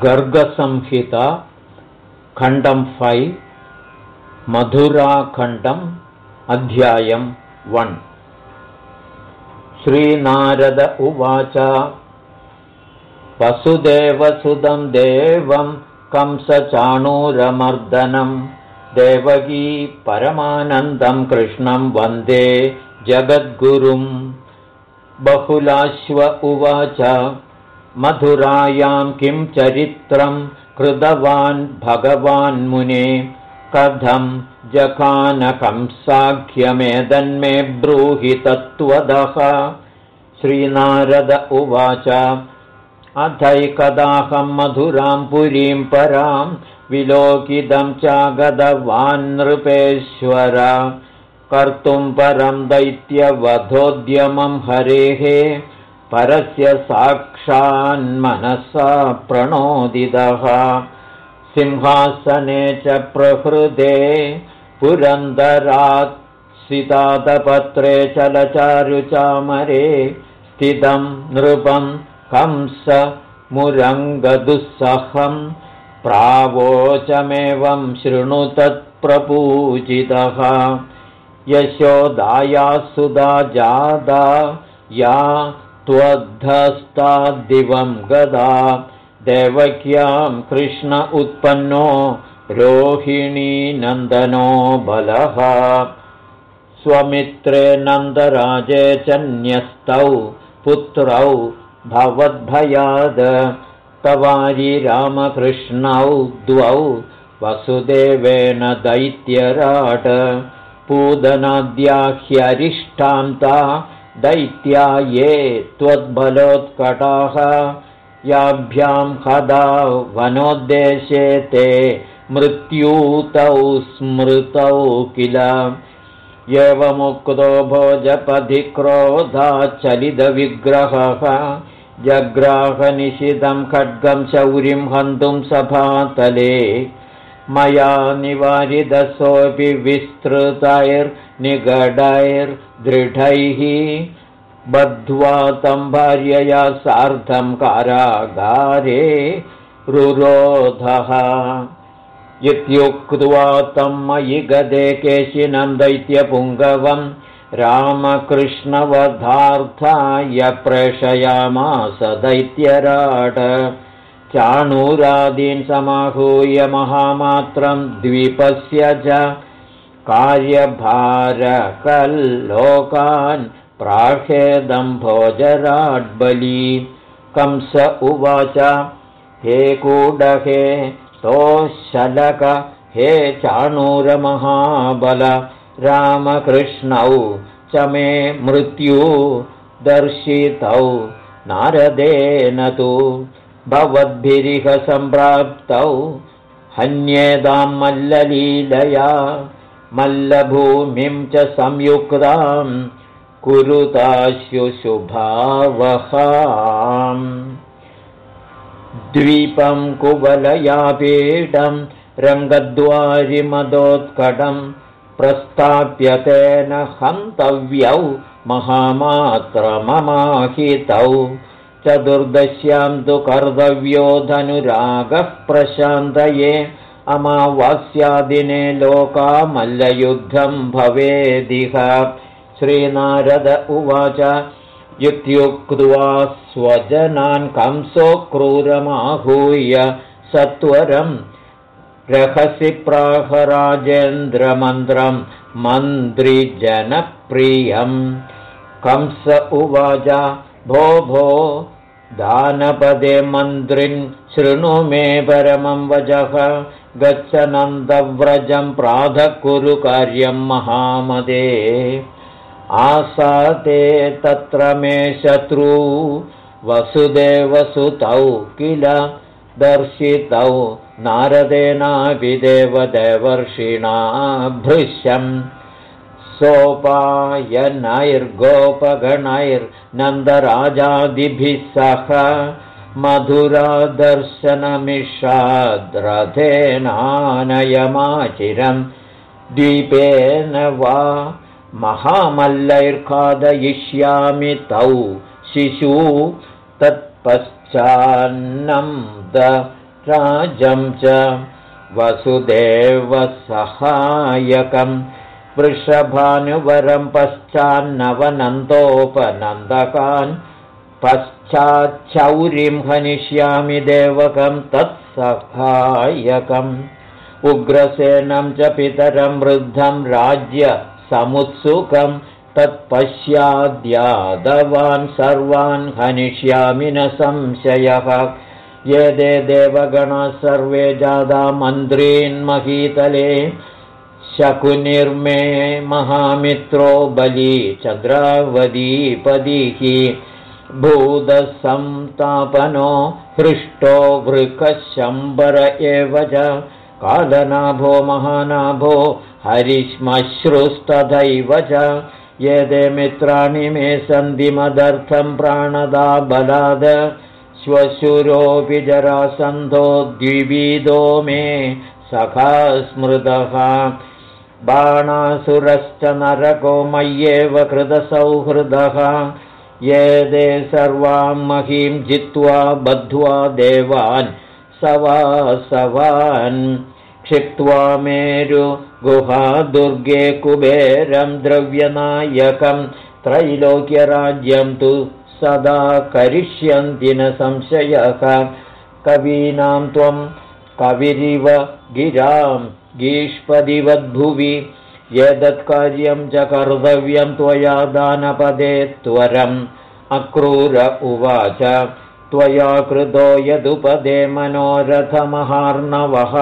गर्गसंहिता खण्डं five मधुराखण्डम् अध्यायम् one. श्रीनारद उवाच वसुदेवसुदं देवं कंसचाणूरमर्दनं देवगी परमानन्दं कृष्णं वन्दे जगद्गुरुम् बहुलाश्व उवाच मधुरायां किं चरित्रं कृतवान् भगवान्मुने कथं जखानकंसाख्यमेदन्मे ब्रूहि तत्त्वदः। श्रीनारद उवाच अथैकदाहं मधुरां पुरीं परां विलोकितं चागतवान् नृपेश्वर। कर्तुं परं दैत्यवधोद्यमं हरेः परस्य साक्षान्मनसा प्रणोदितः। सिंहासने च प्रहृदे पुरन्दरात् सितातपत्रे चलचारुचामरे स्थितं नृपं कंस मुरङ्गदुःसहं प्रावोचमेवं शृणु तत्प्रपूजितः। यशोदाया सुधा जादा या त्वद्धस्ताद्दिवं गदा देवक्यां कृष्ण उत्पन्नो रोहिणीनन्दनो बलः। स्वमित्रे नन्दराजे च न्यस्तौ पुत्रौ भवद्भयाद। तवारि रामकृष्णौ द्वौ वसुदेवेन दैत्यराट। पूदनाद्याह्यरिष्टान्ता दैत्या ये त्वद्बलोत्कटाः याभ्यां हदा वनोद्देशे ते मृत्यूतौ स्मृतौ किल। एवमुक्तो भोजपधिक्रोधाचलितविग्रहः जग्राहनिशितं खड्गं शौरिं हन्तुं सभातले। मया निवारिदसोऽपि विस्तृतैर्निगडैर्दृढैः बद्ध्वा तं भार्यया सार्धं कारागारे रुरोधः। इत्युक्त्वा तं मयि गदे केशिनं दैत्यपुङ्गवं रामकृष्णवधार्थाय प्रेषयामास दैत्यराट। चाणूरादीन् समाहूय महामात्रं द्वीपस्य च कार्यभारकल्लोकान् प्राहेदं भोजराड्बली। कंस उवाच हे कूडहे तोशलक हे चाणूरमहाबल रामकृष्णौ च मे मृत्यु दर्शितौ नारदेन तु भवद्भिरिह सम्प्राप्तौ हन्येदां मल्ललीलया मल्लभूमिं च संयुक्तां कुरुताश्युशुभावहाम् द्वीपं कुवलयापीडं रङ्गद्वारिमदोत्कटं प्रस्थाप्य तेन हन्तव्यौ महामात्रममाहितौ। चतुर्दश्यां तु कर्तव्यो धनुरागः प्रशान्तये अमावास्यादिने लोकामल्लयुद्धं भवेदिह। श्रीनारद उवाच इत्युक्त्वा स्वजनान् कंसो क्रूरमाहूय सत्वरं रहसि प्राहराजेन्द्रमन्त्रं मन्त्रिजनप्रियं कंस उवाच भो भो दानपदे मन्त्रिन् शृणु मे परमं वचः गच्छ नन्दव्रजं प्रातः कुरु कार्यं महामदे। आसाते तत्र मे शत्रु वसुदेवसुतौ किल दर्शितौ नारदेनापि देवदेवर्षिणा भृश्यम् सोपायनैर्गोपगणैर्नन्दराजादिभिः सह मधुरादर्शनमिषाद्रथेनानयमाचिरं द्वीपेन वा महामल्लैर्खादयिष्यामि तौ शिशु तत्पश्चान्नं राजं च वसुदेवसहायकम् वृषभानुवरं पश्चान्नवनन्दोपनन्दकान् पश्चाच्छौरिं हनिष्यामि देवकं तत्सहायकम्। उग्रसेनं च पितरं वृद्धं राज्यसमुत्सुकं तत्पश्याद्यादवान् सर्वान् हनिष्यामि न संशयः। ये दे देवगणाः सर्वे जादा मन्त्रीन्महीतले शकुनिर्मे महामित्रो बली चन्द्रावदीपदीः भूतसंतापनो हृष्टो वृकशम्बर एव च कालनाभो महानाभो हरिश्मश्रुस्तथैव च ये दे मित्राणि मे सन्धिमदर्थं प्राणदा बलाद श्वशुरोऽपि जरासन्धो द्विविदो मे सखा स्मृतः बाणासुरश्च नरको मय्येव कृतसौहृदः ये दे सर्वां महीं जित्वा बद्ध्वा देवान् सवासवान् क्षिप्त्वा मेरु गुहादुर्गे कुबेरं द्रव्यनायकं त्रैलोक्यराज्यं तु सदा करिष्यन्ति न संशयः। कवीनां त्वं कविरिव गिराम् गीष्पदिवद्भुवि एतत्कार्यं च कर्तव्यं त्वया दानपदे त्वरम्। अक्रूर उवाच त्वया कृतो यदुपदे मनोरथमहार्णवः।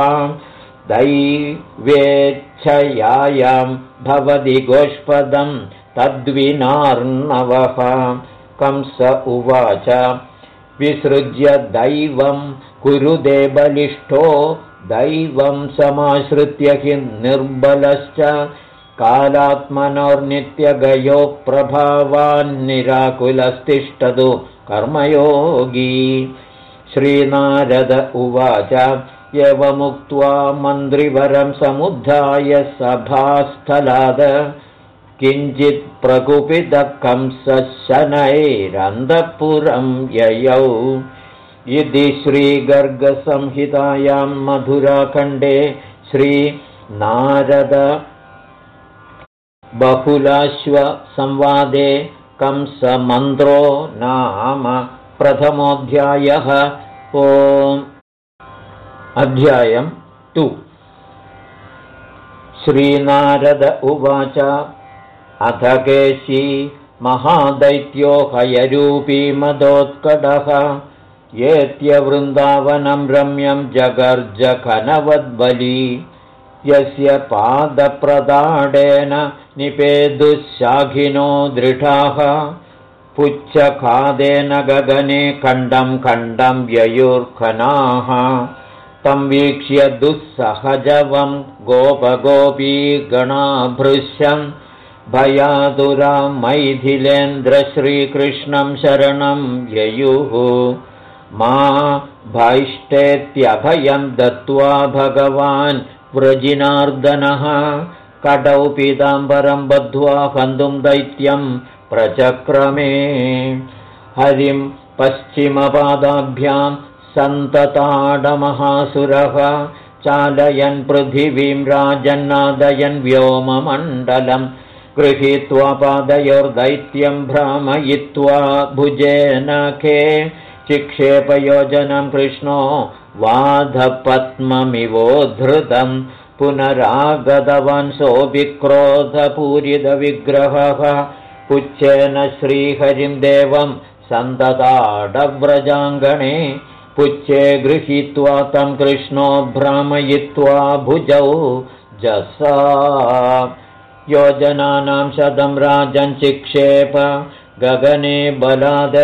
दैवेच्छयायां भवति गोष्पदं तद्विनार्णवः। कंस उवाच विसृज्य दैवं कुरुदे बलिष्ठो दैवं समाश्रित्य हि निर्बलश्च कालात्मनोर्नित्यगयो प्रभावान्निराकुलस्तिष्ठतु कर्मयोगी श्रीनारद उवाच एवमुक्त्वा मन्त्रिवरं समुद्धाय सभास्थलाद किञ्चित् प्रकुपितकंसशनैरन्धपुरं ययौ इति श्रीगर्गसंहितायां मधुराखण्डे श्रीनारद बहुलाश्वसंवादे कंसमन्त्रो नाम प्रथमोऽध्यायः ओम् अध्यायं तु श्रीनारद उवाच अथ केशी महादैत्यो हयरूपी मदोत्कटः येत्यवृन्दावनं रम्यं जगर्जखनवद्बली यस्य पादप्रदाडेन निपेदुःशाखिनो दृढाः। पुच्छखादेन गगने खण्डं खण्डं व्ययुर्खनाः। तं वीक्ष्य दुःसहजवं गोपगोपीगणाभृश्यं। भयादुरां मैथिलेन्द्रश्रीकृष्णं शरणं ययुः मा भैष्टेत्यभयं दत्त्वा भगवान् व्रजिनार्दनः कटौ पीताम्बरं बद्ध्वा हन्तुं दैत्यं प्रचक्रमे। हरिं पश्चिमपादाभ्यां सन्तताडमहासुरः। चालयन् पृथिवीं राजन्नादयन् व्योममण्डलं। गृहीत्वा पादयोर्दैत्यं भ्रामयित्वा भुजेनखे चिक्षेपयोजनं कृष्णो वाधपद्ममिवोद्धृतं पुनरागतवान् सोऽभिक्रोधपूरितविग्रहः पुच्छेन श्रीहरिं देवं सन्तताडव्रजाङ्गणे पुच्छे गृहीत्वा तं कृष्णो भ्रामयित्वा भुजौ जसा। योजनानां शतं राजञ्चिक्षेप गगने बलाद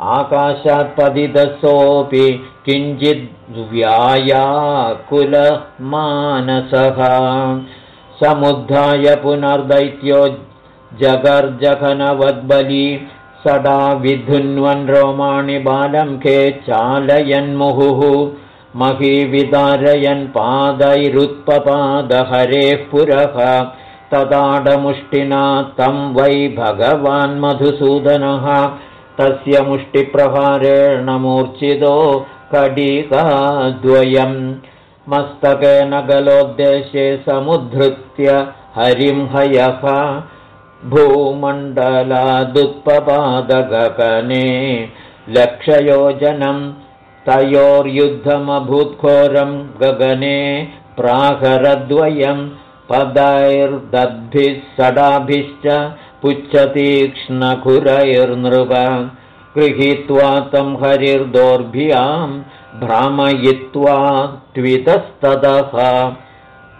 आकाशात्पतितसोऽपि किञ्चिद्व्यायाकुलमानसः समुद्धाय पुनर्दैत्यो जगर्जघनवद्बली सदा विधुन्वन् रोमाणि बालं खे चालयन्मुहुः। महीविदारयन् पादैरुत्पपादहरेः पुरः। तदाडमुष्टिना तं वै भगवान् मधुसूदनः तस्य मुष्टिप्रहारेण मूर्च्छितो कडिकाद्वयम् मस्तकेन गलोद्देशे समुद्धृत्य हरिं हयः भूमण्डलादुत्पपादगगने लक्षयोजनं तयोर्युद्धमभूत्घोरं गगने प्राहरद्वयं पदैर्दद्भिः सडाभिश्च पुच्छतीक्ष्णखुरैर्नृप। गृहीत्वा तं हरिर्दोर्भ्यां भ्रामयित्वा त्वितस्ततः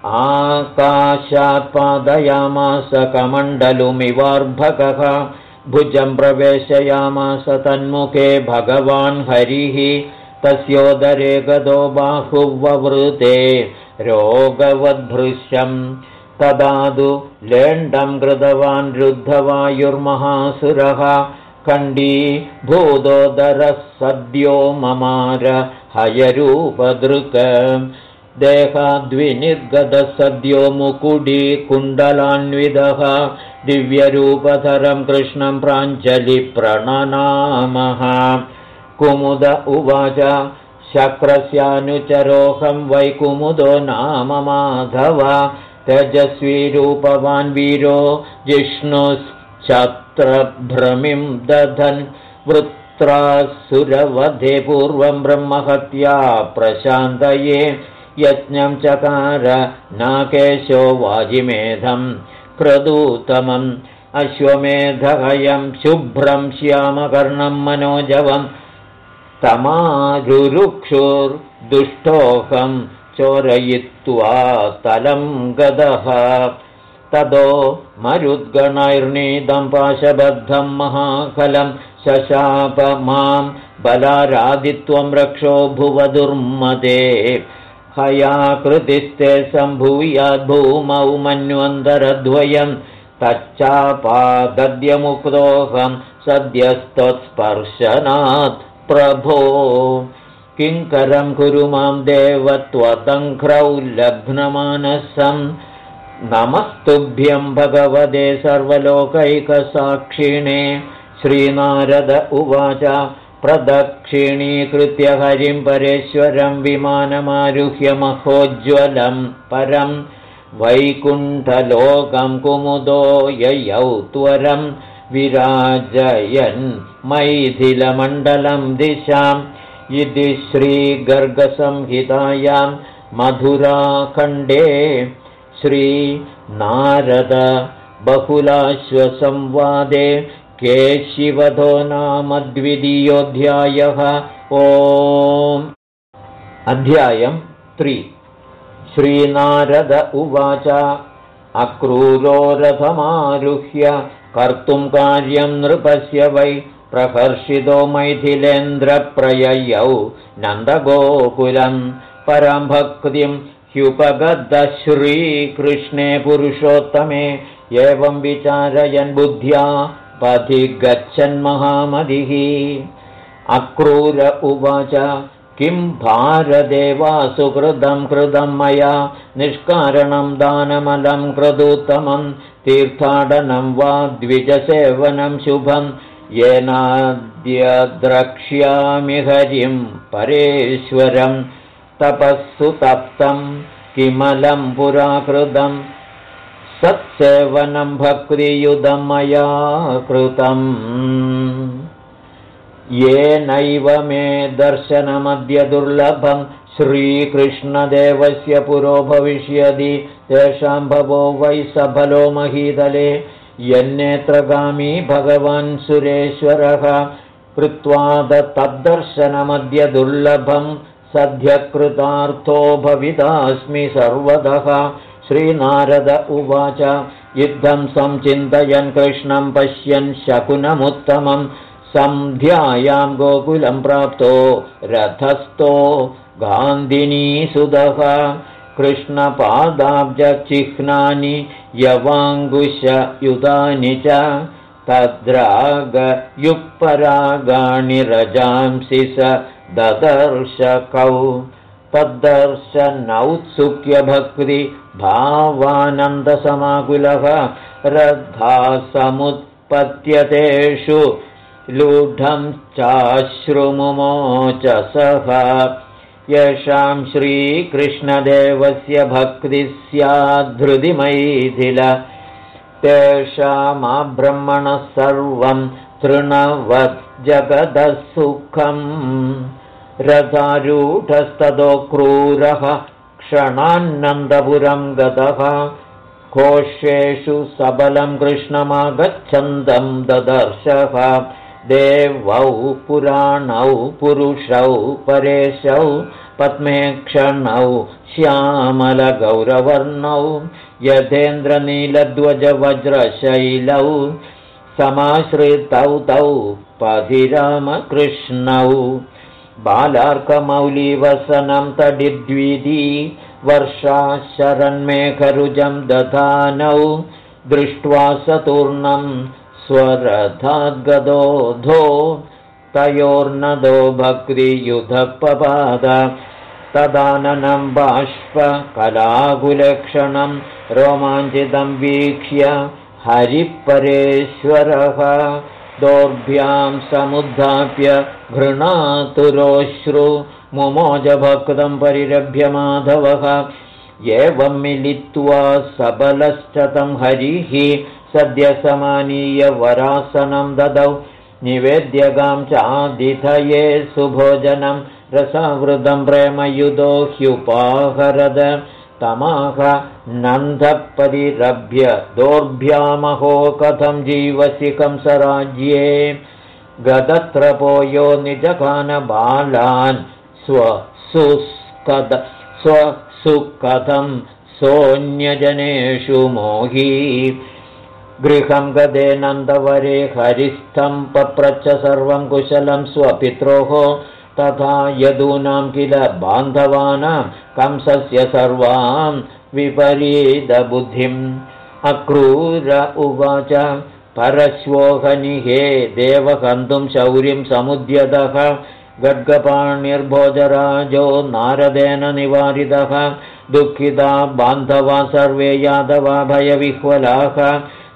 आकाशात्पादयामास कमण्डलुमिवार्भकः। भुजं प्रवेशयामास तन्मुखे भगवान् हरिः। तस्योदरे गदो बाहुववृते। रोगवद्भृश्यम् तदादु लेण्डं कृतवान् रुद्धवायुर्महासुरः कण्डी भूदोदरः सद्यो ममार हयरूपदृक्। देहाद्विनिर्गतसद्यो मुकुडी कुण्डलान्विदः दिव्यरूपधरं कृष्णं प्राञ्जलिप्रणनामः कुमुद उवाच शक्रस्यानुचरोऽहं वै कुमुदो नाम माधव तेजस्वीरूपवान् वीरो जिष्णुश्चत्रभ्रमिं दधन् वृत्रासुरवधे पूर्वं ब्रह्महत्या प्रशान्तये यज्ञं चकार नाकेशो वाजिमेधं क्रदूतमम् अश्वमेधहयं शुभ्रं श्यामकर्णं मनोजवम् तमारुरुक्षुर्दुष्टोऽहं चोरयित्वा तलं गदः। तदो मरुद्गणैर्नीदं पाशबद्धं महाकलं शशाप मां बलारादित्वं रक्षो भुवदुर्मदे हयाकृतिस्ते सम्भूयाद्भूमौ मन्वन्तरद्वयं तच्चापादद्यमुक्तोऽहं सद्यस्त्वत्स्पर्शनात् प्रभो किङ्करं कुरु मां देवत्वतङ्घ्रौ लग्नमानसं? नमस्तुभ्यं भगवते सर्वलोकैकसाक्षिणे। श्रीनारद उवाच प्रदक्षिणीकृत्य हरिं परेश्वरं विमानमारुह्य महोज्ज्वलं परं। वैकुण्ठलोकं कुमुदो ययौ त्वरं। विराजयन् मैथिलमण्डलं दिशाम् इति श्रीगर्गसंहितायां मधुराखण्डे श्रीनारद बहुलाश्वसंवादे केशिवधो नाम द्वितीयोऽध्यायः। ओम्। अध्यायम् त्रि। श्रीनारद उवाच अक्रूरो रथमारुह्य कर्तुं कार्यं नृपस्य वै प्रकर्षितो मैथिलेन्द्रप्रययौ नन्दगोकुलं परां भक्तिं ह्युपगतश्रीकृष्णे पुरुषोत्तमे एवं विचारयन् बुद्ध्या पथि गच्छन्महामदिः अक्रूर उवाच किं भारदेवासुकृतं कृतं मया निष्कारणं दानमलं क्रदुत्तमं तीर्थाटनं वा द्विजसेवनं शुभं येनाद्य द्रक्ष्यामि हरिं परेश्वरं तपःसु तप्तं किमलं पुराकृतम् सत्सेवनं भक्तियुधं मया कृतम् येनैव मे दर्शनमद्य दुर्लभं श्रीकृष्णदेवस्य पुरो भविष्यति तेषां भवो वै सफलो महीतले यन्नेत्रगामी भगवान् सुरेश्वरः कृत्वा तद्दर्शनमद्य दुर्लभं सद्यकृतार्थो भवितास्मि सर्वतः श्रीनारद उवाच युद्धं संचिन्तयन् कृष्णं पश्यन् शकुनमुत्तमं। सन्ध्यायां गोकुलं प्राप्तो रथस्थो गान्धिनीसुधः कृष्णपादाब्जचिह्नानि यवाङ्कुशयुतानि च तद्रागयुक्परागाणि रजांसि स ददर्शकौ। तद्दर्शनौत्सुक्यभक्ति भावानन्दसमाकुलः रद्धा समुत्पत्यतेषु लूढं चाश्रुमुमोच सः येषां श्रीकृष्णदेवस्य भक्तिः स्याद्धृतिमैथिल तेषामाब्रह्मणः सर्वं तृणवज्जगदः सुखम् रथारूढस्ततो क्रूरः क्षणान्नन्दपुरं गतः। कोशेषु सबलं कृष्णमागच्छन्दं ददर्शः देवौ पुराणौ पुरुषौ परेशौ पद्मेक्षणौ श्यामलगौरवर्णौ यथेन्द्रनीलध्वजवज्रशैलौ समाश्रितौ तौ पधिरामकृष्णौ बालार्कमौलीवसनं तडिद्विधि वर्षा शरन्मेघरुजं दधानौ दृष्ट्वा सतूर्णं स्वरथाद्गदोधो तयोर्नदो भक्तियुधपपाद तदाननं बाष्पकलाकुलक्षणं रोमाञ्चितं वीक्ष्य हरिपरेश्वरः। दोर्भ्यां समुद्धाप्य घृणातुरोश्रु मुमोजभक्तं परिरभ्य माधवः। एवं मिलित्वा सबलश्च तं हरिः सद्यसमानीय वरासनं ददौ निवेद्यगां चादिथये सुभोजनं रसवृदं प्रेमयुधो ह्युपाहरद तमाह नन्दपरिरभ्य दोर्भ्यामहो कथं जीवसि कंसराज्ये गदत्रपोयो निजगानबालान् स्वसुस्कद स्वसुकथं सोऽन्यजनेषु मोही गृहं गदे नन्दवरे हरिस्थं पप्रच्छ सर्वं कुशलं स्वपित्रोः तथा यदूनां किल बान्धवानां कंसस्य सर्वां विपरीतबुद्धिम्। अक्रूर उवाच परश्वोहनिहे देवहन्तुं शौर्यं समुद्यतः गड्गपाणिर्भोजराजो नारदेन निवारितः दुःखिता बान्धवा सर्वे यादवा भयविह्वलाः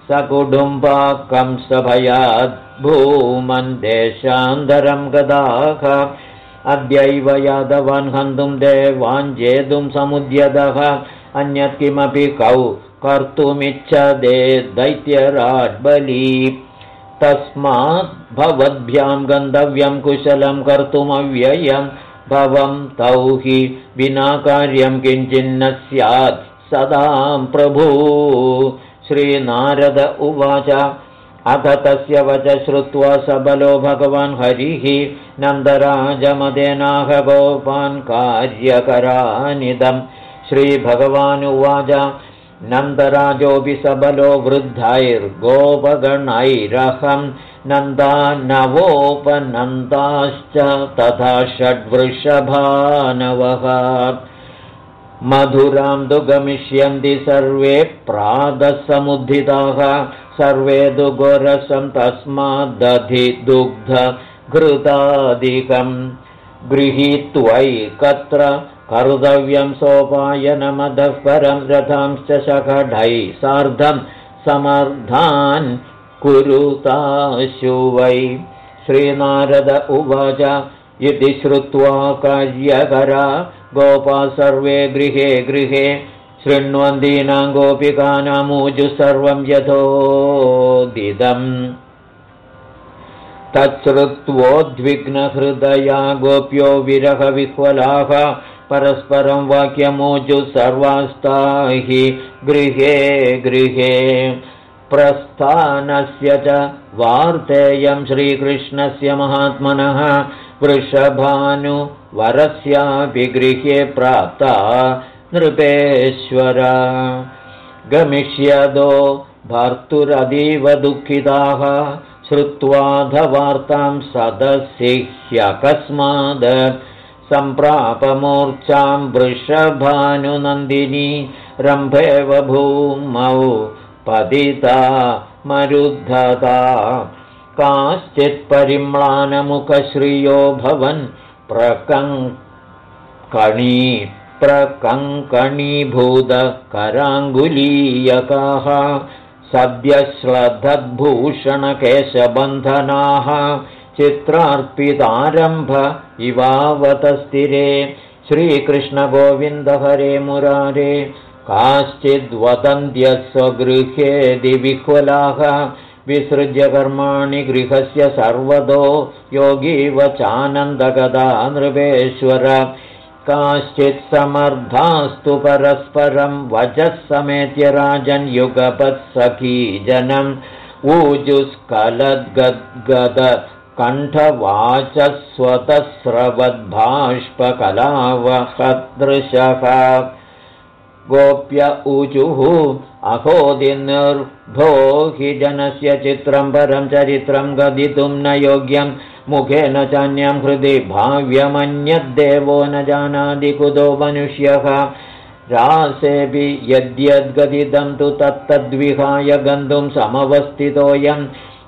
सकुटुम्बा कंसभयाद् भूमन् देशान्तरं गदाः अद्यैव यादवान् हन्तुं देवाञ्जेतुं समुद्यतः। अन्यत् किमपि कौ कर्तुमिच्छदे दैत्यराड्बली तस्मात् भवद्भ्यां गन्तव्यं कुशलं कर्तुमव्ययं। भवं तौ हि विना कार्यं किञ्चिन्न स्यात् सदां प्रभू श्रीनारद उवाच। अथ तस्य वच श्रुत्वा सबलो भगवान् हरिः नन्दराजमदेनाह गोपान् कार्यकरानिदम् श्रीभगवानुवाच नन्दराजोऽपि सबलो वृद्धैर्गोपगणैरहं नन्दा नवोपनन्दाश्च तथा षड्वृषभानवः मधुरां तु गमिष्यन्ति सर्वे प्रातःसमुद्धिताः सर्वे तु गोरसं तस्माद्दधि दुग्ध घृतादिकम् गृहीत्वैकत्र कर्तव्यं सोपायनमधः परं रथांश्च शकढैः सार्धं समर्थान् कुरुताशु वै। श्रीनारद उवाच इति श्रुत्वा कार्यकरा गोपा सर्वे गृहे गृहे शृण्वन्तीनां गोपिकानामूजु सर्वं यथोदिदम् तच्छ्रुत्वोद्विग्नहृदया गोप्यो विरहविह्वलाः परस्परं वाक्यमूजु सर्वास्ता हि गृहे गृहे। प्रस्थानस्य च वार्तेयं श्रीकृष्णस्य महात्मनः वृषभानुवरस्यापि गृहे प्राप्ता नृपेश्वर। गमिष्यदो भर्तुरतीव दुःखिताः श्रुत्वाधवार्तां सदसि ह्यकस्माद् सम्प्रापमूर्च्छां वृषभानुनन्दिनी रम्भेव भूमौ पतिता मरुद्धता। काश्चित्परिम्लानमुखश्रियो भवन् प्रकङ्कणी प्रकङ्कणीभूतकराङ्गुलीयकाः सद्यश्लधद्भूषणकेशबन्धनाः चित्रार्पितारम्भ इवावतस्थिरे श्रीकृष्णगोविन्दहरे मुरारे काश्चिद्वदन्त्यः स्वगृहे दिविह्वलाः विसृज्य कर्माणि गृहस्य सर्वतो योगीव चानन्दगदा नृपेश्वर काश्चित् समर्थास्तु परस्परं वचः समेत्य राजन् युगपत्सखीजनम् ऊजुस्कलद्गद्गद कण्ठवाचस्वतस्रवद्भाष्पकलावहदृशः गोप्य ऊचुः अहोदिनिर्भो हि जनस्य चित्रं परं चरित्रं गदितुं न योग्यं। मुखेन चान्यं हृदि भाव्यमन्यद्देवो न जानाति कुतो मनुष्यः। रासेऽपि यद्यद्गदितं तु तत्तद्विहाय गन्तुं समवस्थितोऽयं।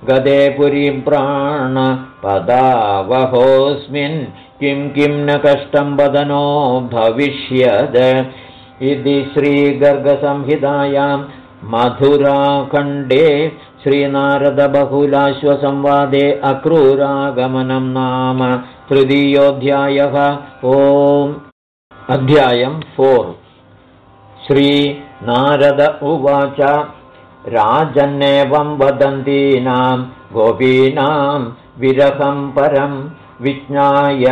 गदे पुरीं प्राणपदावहोऽस्मिन् किं किं न कष्टं वदनो भविष्यद इति श्रीगर्गसंहितायां मधुराखण्डे श्रीनारदबहुलाश्वसंवादे अक्रूरागमनं नाम तृतीयोऽध्यायः ओम् अध्यायं फोर्। श्रीनारद उवाच राजन्नेवं वदन्तीनां गोपीनां विरहं परं विज्ञाय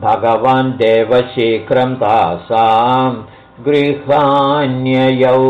भगवान् देवशीघ्रं तासां गृहान्ययौ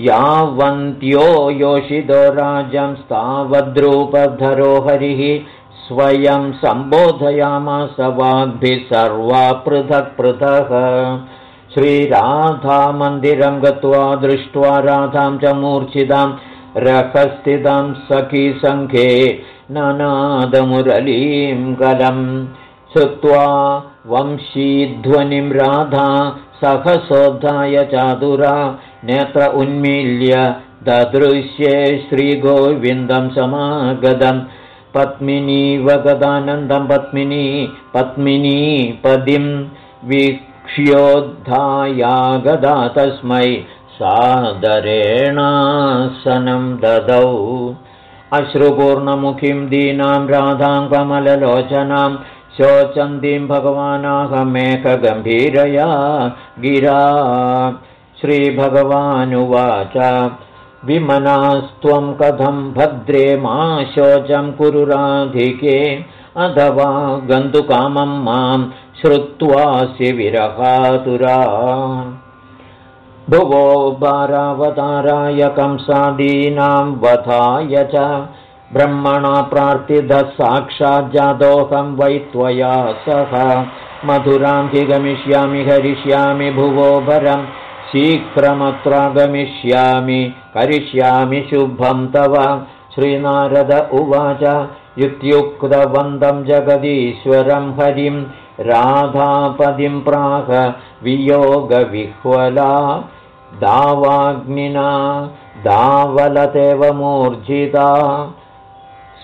यावन्त्यो योषितो राजं स्तावद्रूपधरो हरिः स्वयं सम्बोधयामास वाग्भिः सर्वा पृथक् पृथक्। श्रीराधामन्दिरं गत्वा दृष्ट्वा राधां च मूर्च्छितां रखस्थितां सखीसङ्घे ननादमुरलीं कलम्। श्रुत्वा वंशीध्वनिं राधा सहसोद्धाय चादुरा नेत्र उन्मील्य ददृश्ये श्रीगोविन्दं समागदम् पद्मिनीवगदानन्दं पद्मिनी पद्मिनी पदिं वीक्ष्योद्धायागदा तस्मै सादरेणासनं ददौ। अश्रुपूर्णमुखीं दीनां राधां कमललोचनां शोचन्तीं भगवानाहमेकगम्भीरया गिरा। श्रीभगवानुवाच विमनास्त्वं कथं भद्रे मा शोचं कुरुराधिके अथवा गन्तुकामं मां श्रुत्वासि विरहातुरा। भुवो भारावताराय कंसादीनां वधाय च ब्रह्मणा प्रार्थितः साक्षाज्जादोऽहं वै त्वया सह। मधुरां हि गमिष्यामि हरिष्यामि भुवो भरं शीघ्रमत्रागमिष्यामि करिष्यामि शुभं तव। श्रीनारद उवाच इत्युक्तवन्दं जगदीश्वरं हरिं राधापदिं प्राह वियोगविह्वला। दावाग्निना दावलतेव मूर्जिता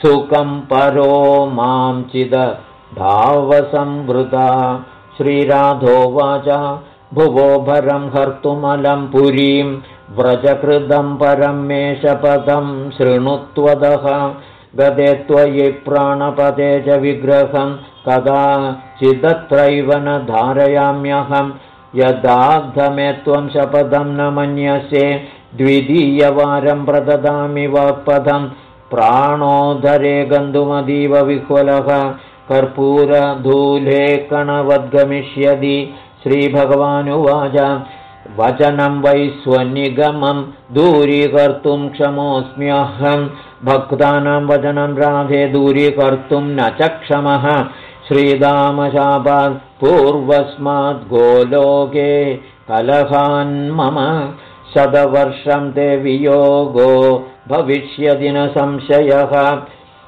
सुखं परो मां चिद भावसंवृता। श्रीराधोवाच भुवो भरं हर्तुमलं पुरीं व्रजकृतं परं मे शपथं शृणुत्वदः। गदे त्वयि प्राणपदे च विग्रहं कदाचिदत्रैव न धारयाम्यहं। यदाद्धमे त्वं शपथं न मन्यसे द्वितीयवारं प्रददामि वाक्पदम् प्राणोदरे गन्तुमतीव विह्वलः कर्पूरधूले कणवद्गमिष्यति श्रीभगवानुवाच। वचनं वै स्वनिगमं दूरीकर्तुं क्षमोऽस्म्यहं भक्तानां वचनं राधे दूरीकर्तुं न च क्षमः। श्रीदामशापात् पूर्वस्मात् गोलोके कलहान्मम शतवर्षं ते वियोगो भविष्यति न संशयः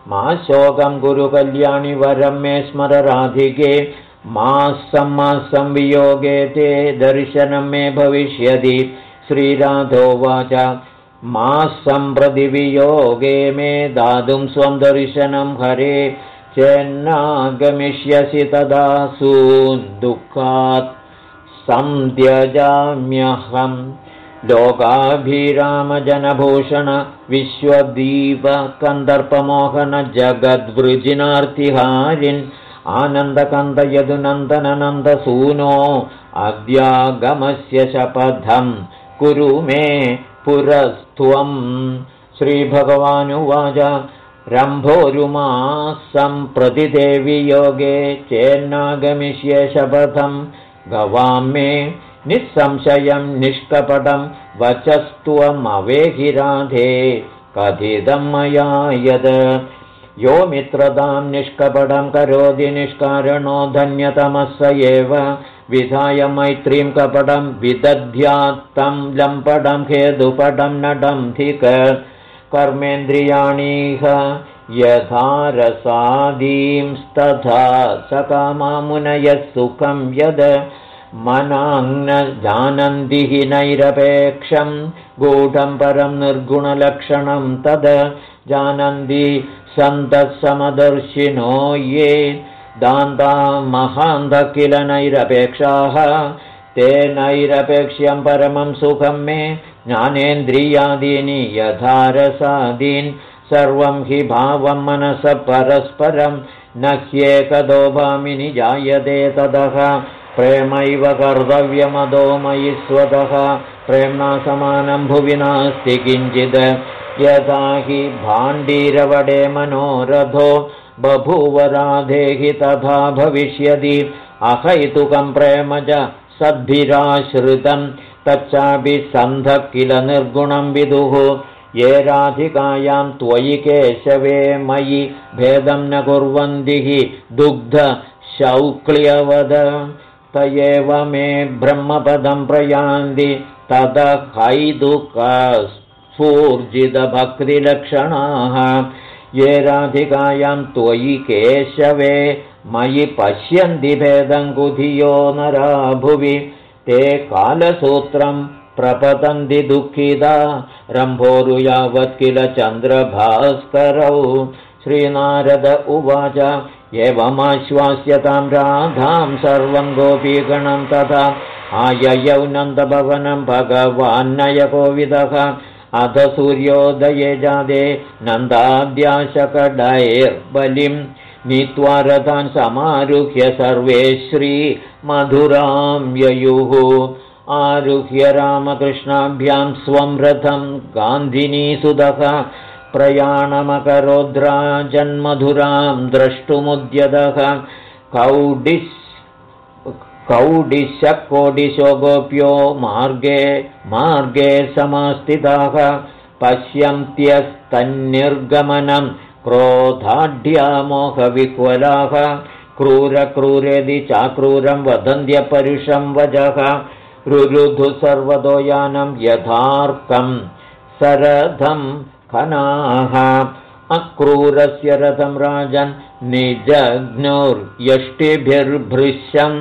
मा शोकं गुरुकल्याणि वरं मे स्मर राधिके। मासं मासं वियोगे ते दर्शनं मे भविष्यति। श्रीराधोवाच मासं प्रतिवियोगे मे दातुं स्वं दर्शनं हरे। चेन्नागमिष्यसि तदा सून्दुःखात्। संत्यजाम्यहम् लोकाभिरामजनभूषण विश्वदीपकन्दर्पमोहन जगद्वृजिनार्तिहारिन् आनन्दकन्द यदुनन्दननन्दसूनो अद्यागमस्य शपथं कुरु मे पुरस्त्वम् श्रीभगवानुवाच रम्भोरुमा सम्प्रतिदेवि योगे चेन्नागमिष्ये शपथं गवां मे निःसंशयं निष्कपटं वचस्त्वमवेहिराधे कथितं मया यद। यो मित्रतां निष्कपटं करोति निष्कारणो धन्यतमः स एव। विधाय मैत्रीं कपटं विदध्यात्तं लम्पटं हेदुपटं नटं धिक कर्मेन्द्रियाणीह यथा रसादींस्तथा सकामामुनयः सुखं यद् मनाङ्न जानन्ति हि नैरपेक्षं गूढं परं निर्गुणलक्षणं तद् जानन्ति समदर्शिनो ये। दान्ता महान्ध किल नैरपेक्षाः तेनैरपेक्ष्यं परमं सुखं मे। ज्ञानेन्द्रियादीनि यथारसादीन् सर्वं हि भावं मनसः परस्परं। न ह्येकदो भामिनि जायते ततः प्रेमैव कर्तव्यमदो मयि स्वतः प्रेम्णा समानं भुवि नास्ति किञ्चित् यथा हि भाण्डीरवडे मनोरथो बभूवराधेहि तथा भविष्यति। अहैतुकं प्रेम च सद्भिराश्रितं तच्चापि सन्धः किल निर्गुणं विदुः। ये राधिकायां त्वयि केशवे मयि भेदं न कुर्वन्ति हि दुग्धशौक्ल्यवद त एव मे ब्रह्मपदं प्रयान्ति तदहैदुकस्फूर्जितभक्तिलक्षणाः ये राधिकायां त्वयि केशवे मयि पश्यन्ति भेदं कुधियो नरा भुवि ते कालसूत्रं प्रपतन्ति दुःखिता रम्भोरु यावत् किल चन्द्रभास्करौ। श्रीनारद उवाच एवमाश्वास्यतां राधां सर्वं गोपीगणं तथा आययौ नन्दभवनं भगवान्नयकोविदः अध सूर्योदये जादे नन्दाद्याशकडैर्बलिं नीत्वा रथान् समारुह्य सर्वे श्रीमधुरां ययुः। आरुह्य रामकृष्णाभ्यां स्वं रथं गान्धिनीसुदः प्रयाणमकरोद्राजन्मधुरां द्रष्टुमुद्यतः कौडिस् कौडिशकोडिशो गोप्यो मार्गे मार्गे समास्थिताः पश्यन्त्यस्तन्निर्गमनं क्रोधाढ्यामोहविह्वलाः क्रूरक्रूरेदि चाक्रूरं वदन्त्यपरुषं वजः रुरुधु सर्वतो यानं यथार्कं सरथं खनाः अक्रूरस्य रथं राजन् निजग्नुर्यष्टिभिर्भृश्यम्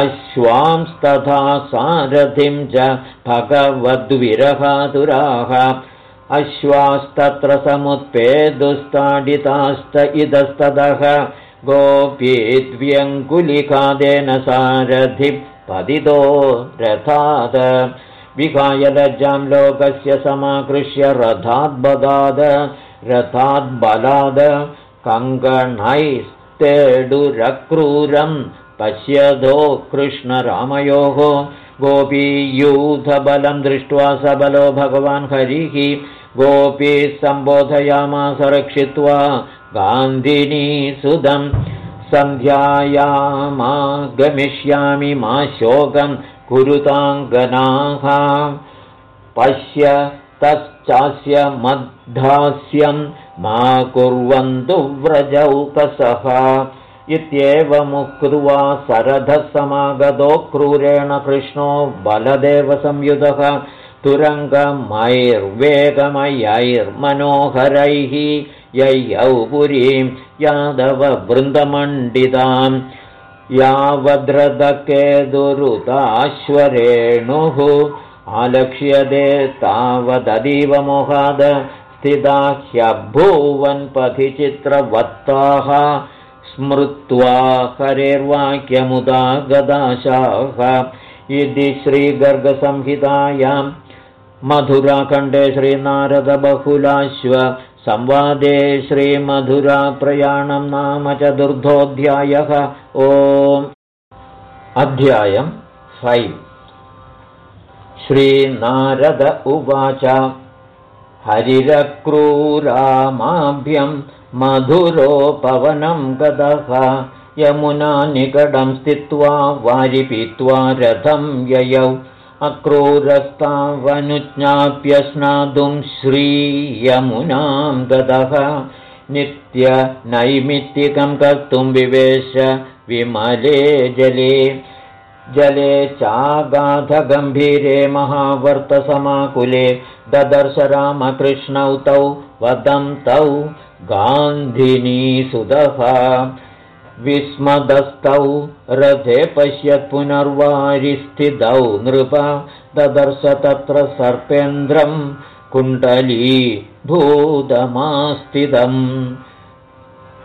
अश्वांस्तथा सारथिं च भगवद्विरहातुराः अश्वास्तत्र समुत्पेदुस्ताडितास्त इतस्ततः गोपीद्व्यङ्कुलिकादेन सारथिपतितो रथात् विहाय लज्जां लोकस्य समाकृष्य रथाद्बदाद रथाद्बलाद कङ्गणैस्तेडुरक्रूरं पश्यदो कृष्णरामयोः। गोपीयूथबलं दृष्ट्वा सबलो भगवान् हरिः। गोपीः सम्बोधयामास रक्षित्वा गान्धिनीसुदं सन्ध्यायामा गमिष्यामि मा शोकम् कुरुताङ्गनाः पश्य तश्चास्य मद्धास्यं मा कुर्वन्तु व्रजौकसः इत्येवमुक्त्वा सरधः समागतो क्रूरेण कृष्णो बलदेवसंयुधः तुरङ्गमैर्वेगमयैर्मनोहरैः ययौ पुरीं यादववृन्दमण्डिताम् यावद्रदकेदुरुताश्वरेणुः आलक्ष्यते तावदीव मोहाद स्थिता ह्यभूवन्पथि चित्रवत्ताः स्मृत्वा हरेर्वाक्यमुदा गदाशाः। इति श्रीगर्गसंहितायां मधुराखण्डे श्रीनारदबहुलाश्व संवादे श्रीमधुराप्रयाणं नाम चतुर्थोऽध्यायः। ओम्। अध्यायम् फैव्। श्रीनारद उवाच हरिरक्रूरामाभ्यं मधुरोपवनं गतः। यमुनानिकटं स्थित्वा वारिपीत्वा रथं ययौ अक्रूरस्तावनुज्ञाप्य स्नातुं श्रीयमुनां गतः नित्यनैमित्तिकं कर्तुं विवेश विमले जले। जले चागाधगम्भीरे महावर्तसमाकुले। ददर्श रामकृष्णौ तौ वदं तौ गान्धिनीसुदः विस्मदस्तौ रथे पश्यत् पुनर्वारिस्थितौ नृप ददर्श तत्र सर्पेन्द्रं कुण्डली भूतमास्थितम्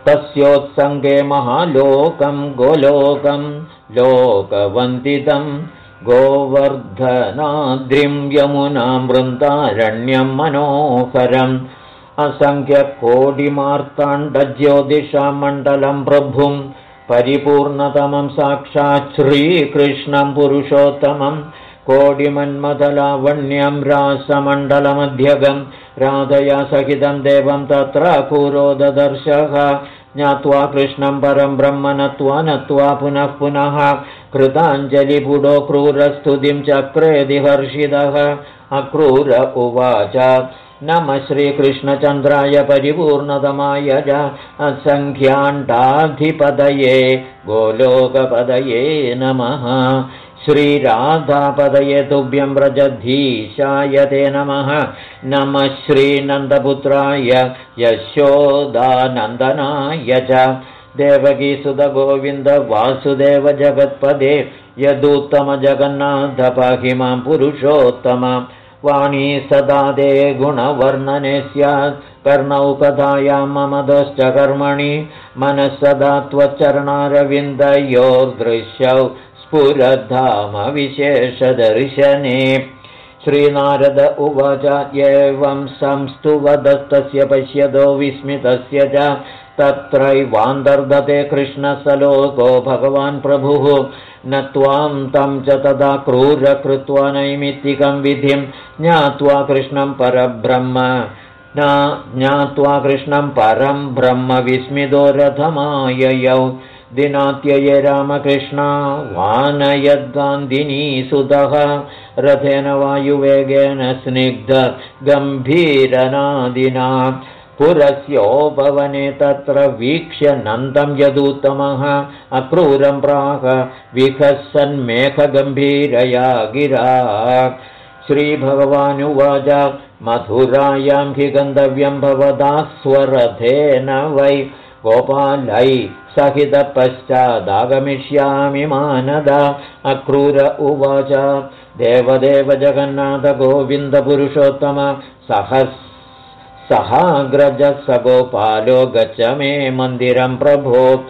तस्योत्सङ्गे महालोकं गोलोकं लोकवन्दितं गोवर्धनाद्रिं यमुनां मनोहरम् असङ्ख्यकोटिमार्ताण्डज्योतिषमण्डलं प्रभुं परिपूर्णतमं साक्षात् श्रीकृष्णं पुरुषोत्तमं कोटिमन्मथलावण्यं रासमण्डलमध्यगं राधया सहितं देवं तत्र कुरोददर्शः ज्ञात्वा कृष्णं परं ब्रह्म नत्वा नत्वा पुनः पुनः कृताञ्जलिपुडो क्रूरस्तुतिं चक्रेदिहर्षितः अक्रूर उवाच नमः श्रीकृष्णचन्द्राय परिपूर्णतमाय च असङ्ख्याण्डाधिपदये गोलोकपदये नमः। श्रीराधापदये तुभ्यं व्रजधीशाय ते नमः। नमः श्रीनन्दपुत्राय यशोदानन्दनाय च। देवकीसुतगोविन्दवासुदेवजगत्पदे यदुत्तमजगन्नाथ पाहि मां पुरुषोत्तम वाणी सदा दे गुणवर्णने स्यात् कर्णौ कथायां मम दोश्च कर्मणि। मनः सदा त्वच्चरणारविन्दयोर्दृश्यौ स्फुरधामविशेषदर्शने। श्रीनारद उवाच एवं संस्तुवदस्तस्य पश्यतो विस्मितस्य च। तत्रैवान्तर्गते कृष्णसलोको भगवान् प्रभुः न त्वां तं च तदा क्रूर कृत्वा नैमित्तिकं विधिं ज्ञात्वा कृष्णं परब्रह्म। न ज्ञात्वा कृष्णं परं ब्रह्म विस्मितो रथमाययौ। दिनात्यये रामकृष्णा वानयद्गान्धिनी सुतः रथेन वायुवेगेन स्निग्ध गम्भीरनादिना पुरस्योपवने तत्र वीक्ष्य नन्दं यदुत्तमः। अक्रूरं प्राह विखसन्मेघगम्भीरया गिरा। श्रीभगवानुवाच मथुरायां हि गन्तव्यं भवदा स्वरथेन वै। गोपालै सहितपश्चादागमिष्यामि मानद। अक्रूर उवाच देवदेव जगन्नाथ गोविन्दपुरुषोत्तम सहस् सहाग्रजः गोपालो गच्छ मे मन्दिरं प्रभो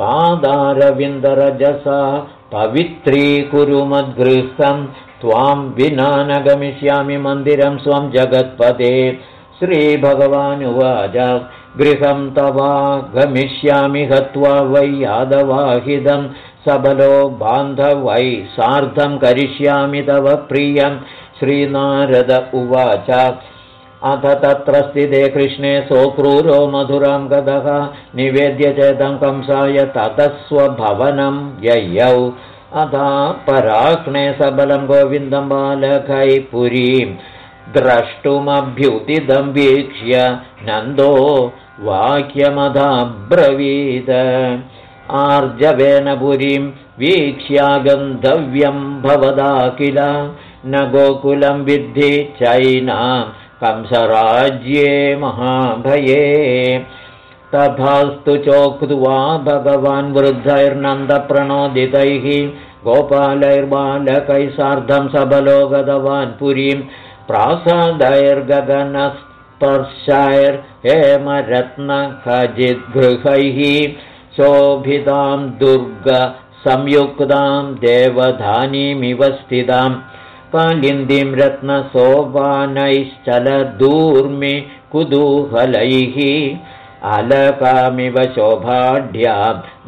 पादारविन्दरजसा पवित्रीकुरु मद्गृहं त्वां विना न गमिष्यामि मन्दिरं स्वं जगत्पदे। श्रीभगवानुवाच गृहं तवा गमिष्यामि हत्वा वै यादवाहिदं। सबलो बान्धवै सार्धं करिष्यामि तव प्रियं। श्रीनारद उवाच अथ तत्र स्थिते कृष्णे सोऽक्रूरो मधुरां गदः। निवेद्य चेदं कंसाय ततः स्वभवनं ययौ। अथा पराक्णे सबलं गोविन्दं बालकै पुरीं। द्रष्टुमभ्युदिदं वीक्ष्य नन्दो वाक्यमधाब्रवीद आर्जवेन पुरीं वीक्ष्यागन्तव्यं भवदा किल न गोकुलं विद्धि चैनां कंसराज्ये महाभये। तथास्तु चोक्त्वा भगवान् वृद्धैर्नन्दप्रणोदितैः गोपालैर्बालकैः सार्धं सबलो गतवान् पुरीं प्रासादैर्गगनस्पर्शाैर्हेमरत्नखजिद्गृहैः शोभितां दुर्गसंयुक्तां देवधानीमिव स्थिताम् कालिन्दीं रत्नसोपानैश्चलदूर्मि कुतूहलैः अलकामिव शोभाढ्या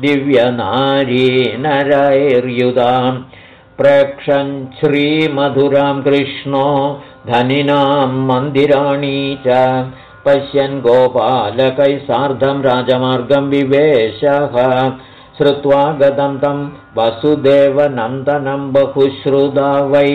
दिव्यनारी नरैर्युधां प्रक्षन् श्रीमधुरां कृष्णो धनिनां मन्दिराणि च। पश्यन् गोपालकै सार्धं राजमार्गं विवेशः। श्रुत्वा गतं तं वसुदेवनन्दनं बहुश्रुता वै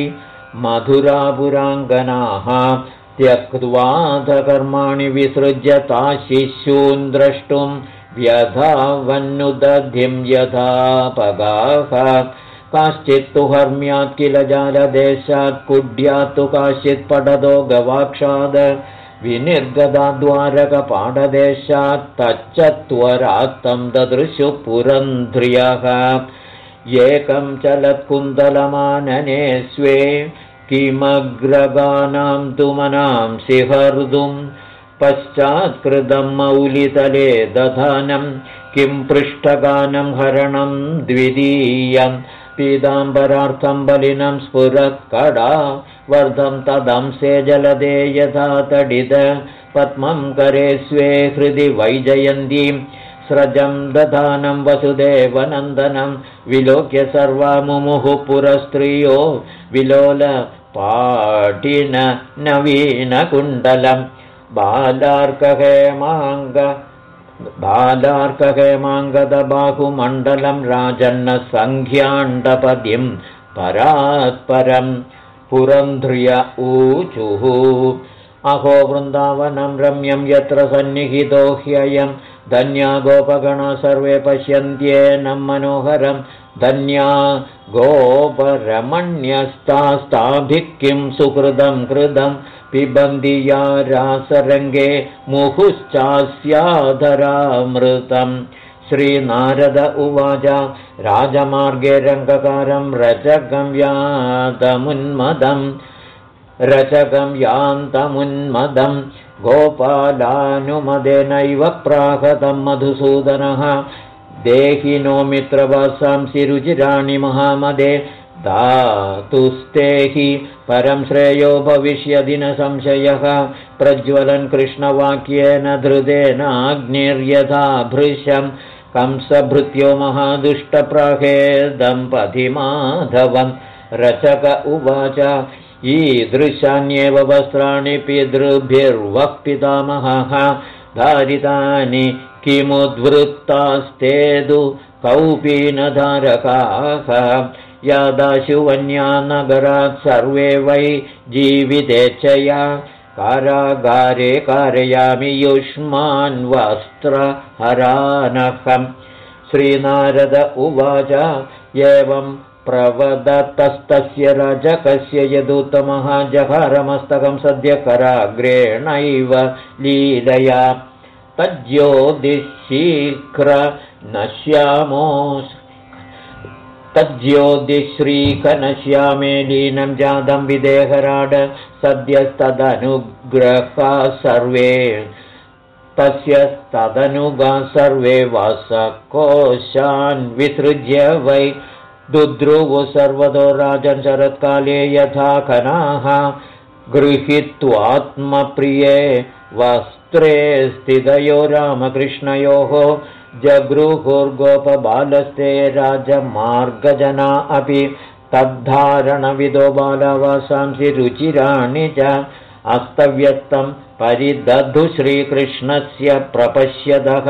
मधुरापुराङ्गनाः त्यक्त्वाधकर्माणि विसृज्य शिशून् द्रष्टुं व्यधावन्नुदधिं यथापगाः काश्चित्तु हर्म्यात् किल जालदेशात् कुड्यात् तु काश्चित् पठतो गवाक्षाद। विनिर्गदाद्वारकपाडदेशात् तच्चत्वरात्तं ददृशु पुरन्ध्रियः। एकं चलत्कुन्दलमानने स्वे किमग्रगानां तु मनां सिहर्दुं पश्चात्कृतं मौलितले दधानं किं पृष्ठगानं हरणं द्वितीयं पीताम्बरार्थं बलिनं स्फुरत्कडा वर्धं तदंसे जलदे यथा तडित पद्मं करे स्वे हृदि वैजयन्तीं स्रजं दधानं वसुदेवनन्दनं विलोक्य सर्वामुमुः पुरस्त्रियो विलोल पाटिन नवीनकुण्डलं बालार्कहेमाङ्ग बालार्कहेमाङ्गदबाहुमण्डलं राजन्नसङ्ख्याण्डपदिं परात्परम् पुरन्ध्रिय ऊचुः अहो वृन्दावनं रम्यं यत्र सन्निहितो ह्ययं धन्या गोपगणा सर्वे पश्यन्त्येनं मनोहरं धन्या गोपरमण्यस्तास्ताभिः किं सुहृदं कृदं पिबन्ति या रासरङ्गे मुहुश्चास्याधरामृतम् श्रीनारद उवाच राजमार्गे रङ्गकारं रचकं यान्तमुन्मदं रचकं यान्तमुन्मदं गोपालानुमदेनैव प्राहतं मधुसूदनः देहिनो मित्रवासांसि रुचिराणि महामदे। दातुस्ते हि परं श्रेयो भविष्यदि न संशयः प्रज्वलन् कृष्णवाक्येन धृतेनाग्निर्यथा भृशम् कंसभृत्यो महादुष्टप्राहेदम्पधिमाधवं रचक उवाच ईदृशान्येव वस्त्राणि पितृभिर्वः पितामहः धारितानि किमुद्वृत्तास्तेदु कौपीनधारकाः यादाशुवन्यानगरात् सर्वे वै जीवितेच्छया कारागारे कारयामि युष्मान्वस्त्रहरानहम् श्रीनारद उवाच एवं प्रवदतस्तस्य रजकस्य यदुत्तमः जहारमस्तकं सद्यकराग्रेणैव लीलया तज्ज्योतिशीघ्र नश्यामो तज्ज्योतिश्रीकनश्यामे लीनं जातं विदेहराड सद्यस्तदनुग्रहा सर्वे। तस्य तदनुगा सर्वे वासकोशान् विसृज्य वै दुद्रुवु सर्वतो राजन् शरत्काले यथा खनाः गृहीत्वात्मप्रिये वस्त्रे स्थितयो रामकृष्णयोः जगृहुर्गोपबालस्ते राजमार्गजना अपि तद्धारणविदो बालवासांसि रुचिराणि च अस्तव्यस्तं परिदधु श्रीकृष्णस्य प्रपश्यतः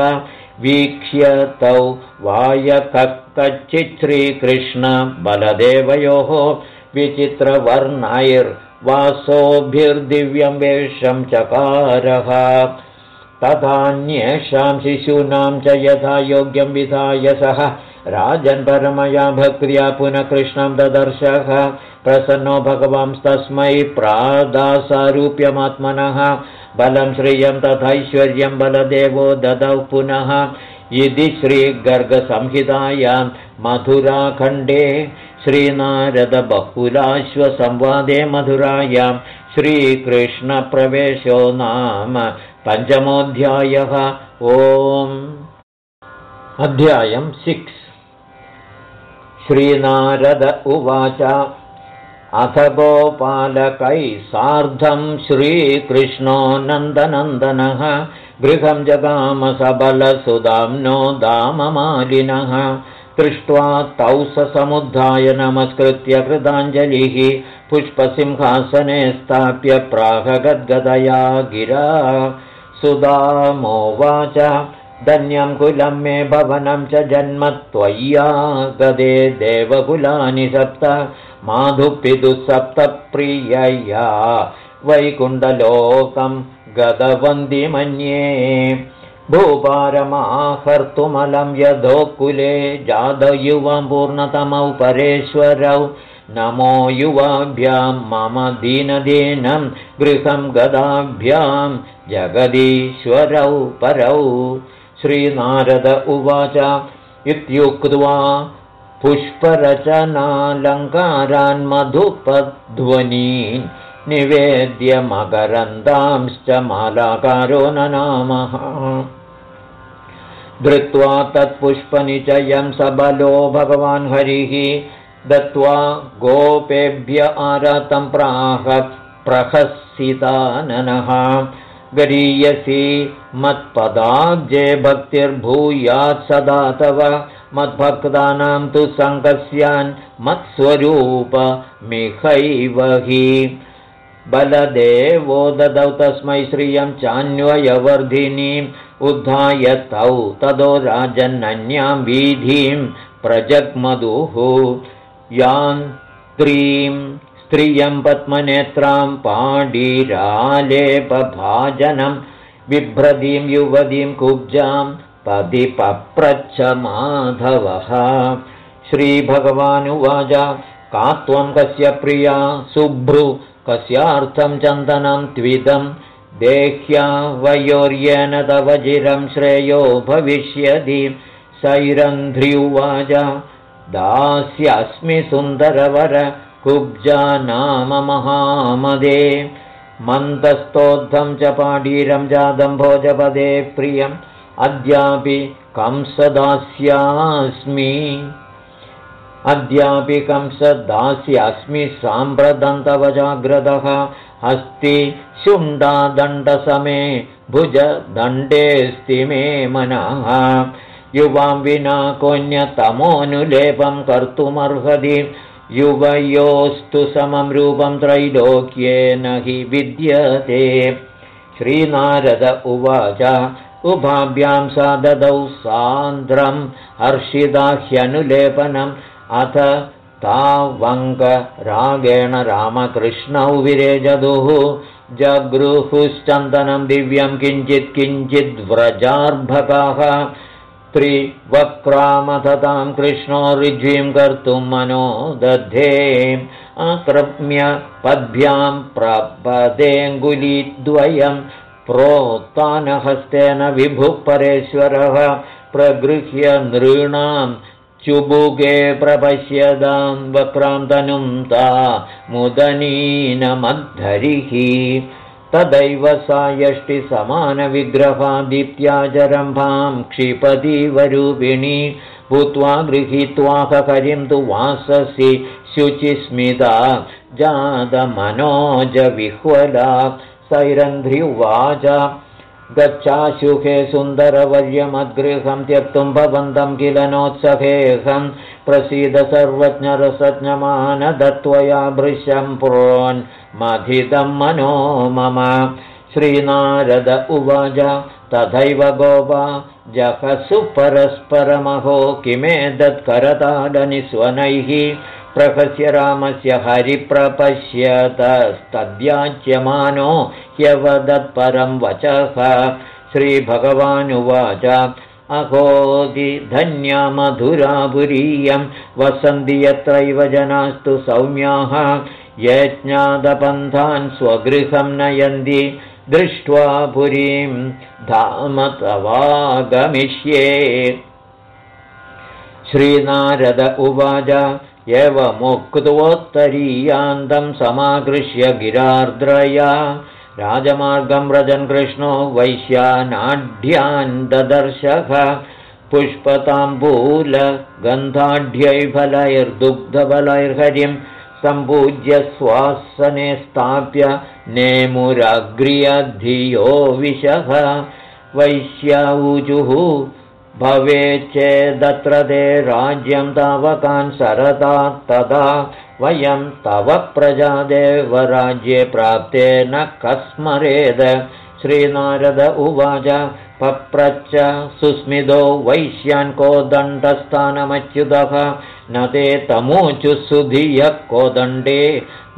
वीक्ष्य तौ वायकच्चित् श्रीकृष्णबलदेवयोः विचित्रवर्णैर्वासोभिर्दिव्यं वेषं चकारः। तथान्येषां शिशूनां च यथा योग्यं विधाय सः। राजन् परमया भक्त्या पुनः कृष्णं ददर्शः। प्रसन्नो भगवांस्तस्मै प्रादासारूप्यमात्मनः। बलं श्रियं तथैश्वर्यं बलदेवो ददौ पुनः। इति श्रीगर्गसंहितायां मधुराखण्डे श्रीनारदबहुलाश्वसंवादे मधुरायां श्रीकृष्णप्रवेशो नाम पञ्चमोऽध्यायः। ओम्। अध्यायम् सिक्स्। श्रीनारद उवाच अथ गोपालकैः सार्धं श्रीकृष्णो नन्दनन्दनः गृहं जगामसबलसुदाम्नो दाममालिनः दृष्ट्वा तौ समुद्धाय नमस्कृत्य कृताञ्जलिः पुष्पसिंहासने स्थाप्य प्राहगद्गदया गिरा। सुदामोवाच धन्यं कुलं मे भवनं च जन्म त्वय्या। गदे देवकुलानि सप्त माधुपितुः वैकुण्डलोकं गदवन्दिमन्ये भूपारमाहर्तुमलं यधोकुले जातयुवं पूर्णतमौ परेश्वरौ नमो युवाभ्यां मम दीनदीनं गृहं गदाभ्यां जगदीश्वरौ परौ। श्रीनारद उवाच इत्युक्त्वा पुष्परचनालङ्कारान् मधुपध्वनीन् निवेद्य मकरन्दांश्च मालाकारो ननामः धृत्वा तत्पुष्पनिचयं सबलो भगवान् हरिः। दत्त्वा गोपेभ्य आरतं प्राह प्रहसिताननः। गरीयसी मत्पदाब्जे भक्तिर्भूयात् सदा तव। मद्भक्तानां तु सङ्गस्यान् मत्स्वरूपमिहैव हि बलदेवो ददौ तस्मै श्रियं चान्वयवर्धिनीम् उद्धाय तौ तदो राजन्नन्यां वीधिं प्रजग्मधुः यां त्रीं स्त्रियं पद्मनेत्रां पाण्डीरालेपभाजनं बिभ्रतीं युवतीं कुब्जां पदि पप्रच्छ माधवः श्रीभगवानुवाच का त्वं कस्य प्रिया शुभ्रु कस्यार्थं चन्दनं त्विदं देह्या वयोर्येन तव चिरं श्रेयो भविष्यति। सैरन्ध्र्युवाच दास्यस्मि सुन्दरवर कुब्जा नाम महामदे। मन्दस्तोद्धं च पाडीरं जातं भोजपदे प्रियम्। अद्यापि कंसदास्यास्मि अद्यापि कंसदास्यास्मि साम्प्रदन्तव जाग्रतः अस्ति शुण्डादण्डसमे भुजदण्डेऽस्ति मे मनः। युवां विना कोऽन्यतमोऽनुलेपं कर्तुमर्हति। युवयोस्तु समं रूपं त्रैलोक्येन हि विद्यते। श्रीनारद उवाच उभाभ्यां सा ददौ सान्द्रं हर्षिदाह्यनुलेपनम् अथ तावङ्गरागेण रामकृष्णौ विरेजदुः। जगृहुश्चन्दनं दिव्यं किञ्चित् किञ्चिद्व्रजार्भकाः त्रिवक्रामथतां कृष्णो ऋज्वीं कर्तुं मनो दधे आक्रम्य पद्भ्यां प्रपदेऽङ्गुलीद्वयम् प्रोत्तानहस्तेन विभुः परेश्वरः। प्रगृह्य नृणां चुबुगे प्रपश्यदां वक्रान्तनुं ता मुदनीनमद्धरिः। तदैव सा यष्टिसमानविग्रहादित्याजरम्भां क्षिपतीवरूपिणी भूत्वा गृहीत्वा हरिं तु वाससि शुचिस्मिता जातमनोजविह्वला। सैरन्ध्र्युवाच गच्छाशुखे सुन्दरवर्यमद्गृहं त्यक्तुं भवन्तं किल नोत्सहेऽहं प्रसीद सर्वज्ञरसज्ञमानदत्वया भृशं प्रोन्मथितं मनो मम। श्रीनारद उवाच तथैव गोपा जहसु परस्परमहो किमेतत्करताडनिस्वनैः प्रहस्य रामस्य हरिप्रपश्यतस्तद्याच्यमानो ह्यवदत्परं वचः। श्रीभगवानुवाच अहोदि धन्या मधुरापुरीयं वसन्ति यत्रैव जनास्तु सौम्याः। यज्ञादपन्थान् स्वगृहं नयन्ति दृष्ट्वा पुरीं धाम तवागमिष्ये। श्रीनारद उवाच एवमुक्तोत्तरीयान्तं समाकृष्य गिरार्द्रया राजमार्गं व्रजन् कृष्णो वैश्यानाढ्यान् ददर्शः पुष्पताम्बूलगन्धाढ्यै फलैर्दुग्धफलैर्हरिं सम्पूज्य स्वासने स्थाप्य नेमुरग्र्यधियो विशः वैश्याऊजुः भवेच्चेदत्र ते राज्यं तावकान् तदा वयं तव प्रजादेवराज्ये प्राप्ते न कस्मरेद। श्रीनारद उवाच पप्रच्च सुस्मितो वैश्यान् कोदण्डस्थानमच्युतः न ते तमोचुसुधियः कोदण्डे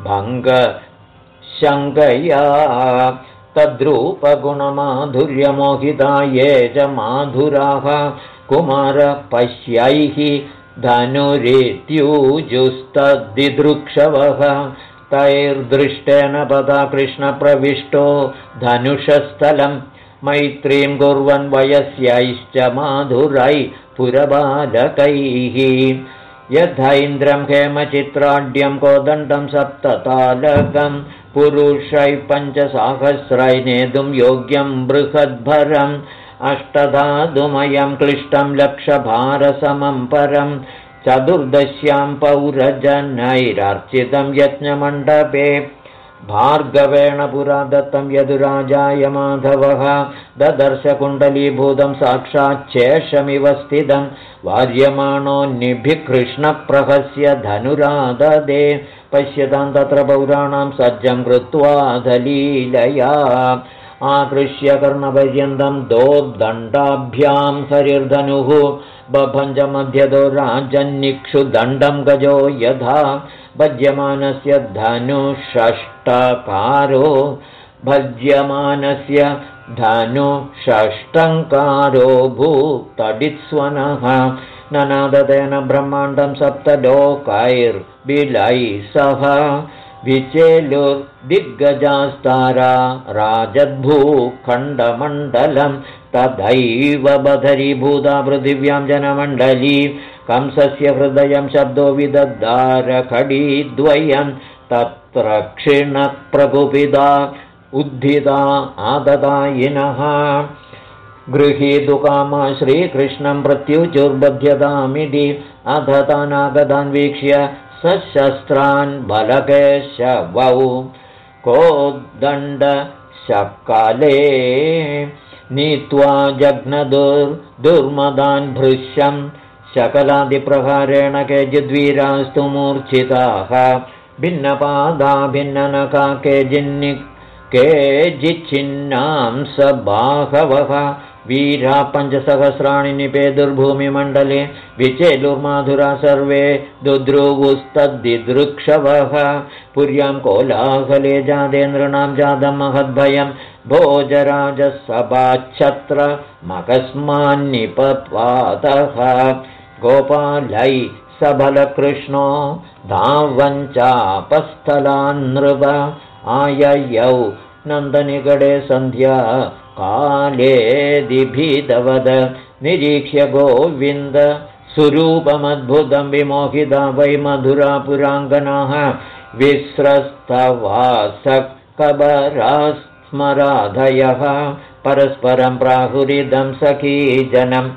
भङ्गशङ्कया तद्रूपगुणमाधुर्यमोहिता ये च माधुराः कुमारपश्यैः धनुरित्यूजुस्तद्दिदृक्षवः। तैर्दृष्टेन पदा कृष्णप्रविष्टो धनुषस्थलं। मैत्रीं कुर्वन् वयस्यैश्च माधुरै पुरबालकैः। यथैन्द्रं हेमचित्राढ्यं कोदण्डं सप्ततालकम् पुरुषै पञ्चसाहस्रै नेतुं योग्यं बृहद्भरम् अष्टधातुमयं क्लिष्टं लक्षभारसमं परं चतुर्दश्यां पौरजनैरर्चितं यज्ञमण्डपे भार्गवेण पुरा दत्तं यदुराजाय माधवः ददर्शकुण्डलीभूतं साक्षाच्चेषमिव स्थितं वार्यमाणोऽन्निभिः कृष्णप्रहस्य धनुराददे पश्यतां तत्र पौराणां सज्जं कृत्वा धलीलया आकृष्य कर्णपर्यन्तं दोर्दण्डाभ्यां हरिर्धनुः बभञ्जमध्यदो राजन्निक्षुदण्डं गजो यथा। भज्यमानस्य धनुषष्टकारो। भज्यमानस्य धनुषष्टङ्कारो भूतडित्स्वनः ननादतेन ब्रह्माण्डं सप्तलोकैर्बिलैः सह विचेलुर्दिग्गजास्तारा राजद्भूखण्डमण्डलं तथैव बधरीभूता पृथिव्यां जनमण्डली कंसस्य हृदयं शब्दो विदद्धारखडीद्वयं तत्र क्षीणप्रकुपिता उद्धिता आददायिनः गृहीतुकामा श्रीकृष्णं प्रत्युचुर्बध्यतामिति। अध तानागतान् वीक्ष्य सशस्त्रान् बलकेशवौ। कोद्दण्डशकाले नीत्वा जघ्नदुर्दुर्मदान् भृश्यं शकलादिप्रहारेण केचिद्वीरास्तु मूर्च्छिताः भिन्नपादा भिन्ननका केचिन्नि केचिच्छिन्नां स बाहवः वीरा पञ्चसहस्राणि निपेदुर्भूमिमण्डले विचेलुर्माधुरा सर्वे दुद्रुवुस्तद्दिदृक्षवः पुर्यां कोलाहले जातेन्द्रणां जातं महद्भयं। भोजराजसभाच्छत्र मकस्मान्निपपातः गोपालै सबलकृष्णो धावञ्चापस्थलान्नृप आययौ नन्दनिकटे सन्ध्या कालेदिभीतवद निरीक्ष्य गोविन्द। सुरूपमद्भुतं विमोहिता वै मधुरा पुराङ्गनाः। विस्रस्तवासकबरास्मराधयः परस्परं प्राहुरिदं सखीजनं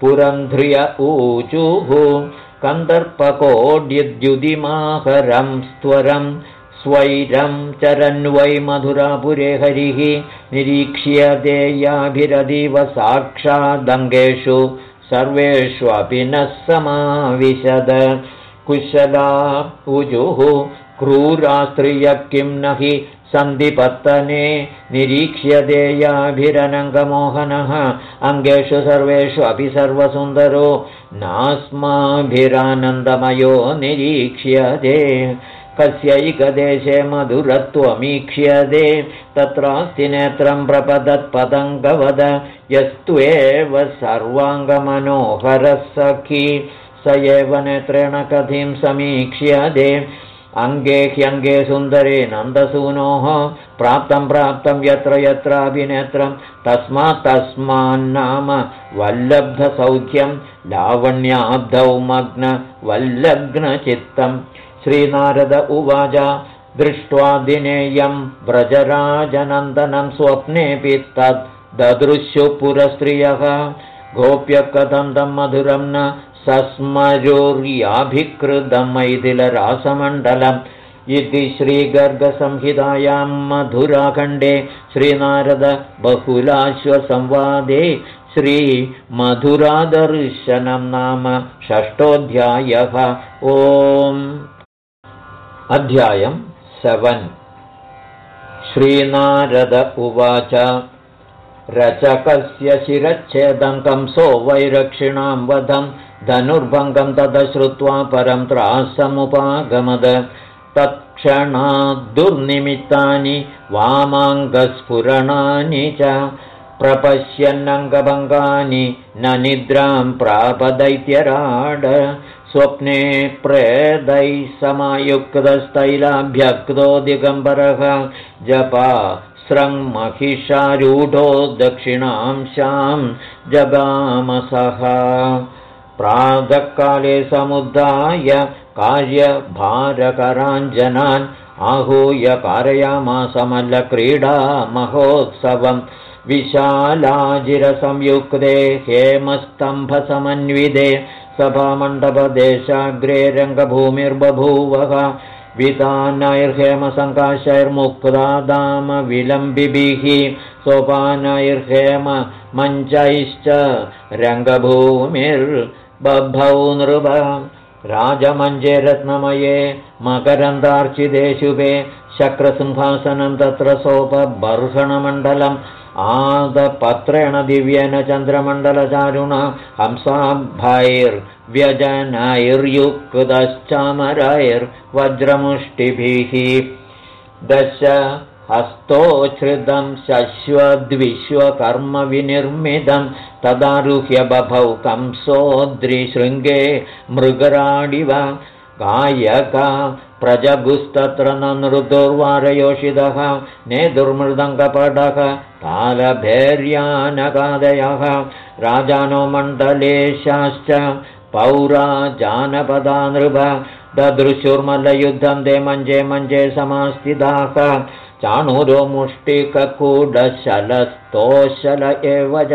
पुरन्ध्रिय ऊचुः। कन्दर्पकोड्युद्युदिमाहरं स्त्वरम् स्वैरं चरन्वै मधुरापुरे हरिः निरीक्ष्य देयाभिरदीव साक्षादङ्गेषु सर्वेष्वपि नः समाविशद। कुशला उजुः क्रूरास्त्रियः किं न हि सन्धिपत्तने निरीक्ष्य देयाभिरनङ्गमोहनः। अङ्गेषु सर्वेषु अपि सर्वसुन्दरो नास्माभिरानन्दमयो निरीक्ष्यते कस्यैकदेशे मधुरत्वमीक्ष्यते तत्रास्ति नेत्रं प्रपदत्पदङ्गवद यस्त्वेव सर्वाङ्गमनोहरः सखी। स एव नेत्रेण कथिं समीक्ष्यते। अङ्गे ह्यङ्गे सुन्दरे नन्दसूनोः प्राप्तं प्राप्तं यत्र यत्राभिनेत्रं तस्मात् तस्मान्नाम वल्लब्धसौख्यं लावण्याब्धौ मग्नवल्लग्नचित्तम् श्रीनारद उवाच दृष्ट्वा दिनेयं व्रजराजनन्दनं स्वप्नेऽपि तद् ददृश्युपुरस्त्रियः गोप्य कथं तं मधुरं न सस्मरुर्याभिकृतं मैथिलरासमण्डलम्। इति श्रीगर्गसंहितायां मधुराखण्डे श्रीनारदबहुलाश्वसंवादे श्रीमधुरादर्शनं नाम षष्ठोऽध्यायः। ओम् अध्यायम् सेवन्। श्रीनारद उवाच रचकस्य शिरच्छेदं कंसो वैरक्षिणां वधं धनुर्भङ्गं तद श्रुत्वा परं त्रासमुपागमद। तत्क्षणाद्दुर्निमित्तानि वामाङ्गस्फुरणानि च प्रपश्यन्नङ्गभङ्गानि न निद्रां प्रापदैत्यराड स्वप्ने प्रेदैः समायुक्तस्तैलाभ्यक्तो दिगम्बरः जपा स्रङ्महिषारूढो दक्षिणांशां जगामसः। प्रातःकाले समुद्धाय कार्यभारकराञ्जनान् आहूय कारयामासमल्लक्रीडा महोत्सवम् विशालाजिरसंयुक्ते हेमस्तम्भसमन्विते सभामण्डपदेशाग्रे रङ्गभूमिर्बभूवः वितानैर्हेमसङ्काशैर्मुक्ता दाम विलम्बिभिः सोपानैर्हेम मञ्चैश्च रङ्गभूमिर्बभौ नृप राजमञ्जे रत्नमये मकरन्दार्चिते शुभे शक्रसिंहासनं तत्र सोपबर्हणमण्डलम् आदपत्रेण दिव्येन चन्द्रमण्डलचारुण हंसाम्भाैर्व्यजनैर्युक्तश्चामरैर्वज्रमुष्टिभिः दश हस्तोच्छ्रितं शश्वद्विश्वकर्मविनिर्मितं तदारुह्य बभौ कंसोद्रिशृङ्गे मृगराडिव गायका प्रजगुस्तत्र न नृदुर्वारयोषितः नेदुर्मृदङ्गपटः तालभैर्यानकादयः। राजानो मण्डलेशाश्च पौरा जानपदा नृभ ददृशुर्मल्लयुद्धं दे मञ्जे मञ्जे समास्थिताः। चाणूरो मुष्टिककूडशलस्तोशल एव च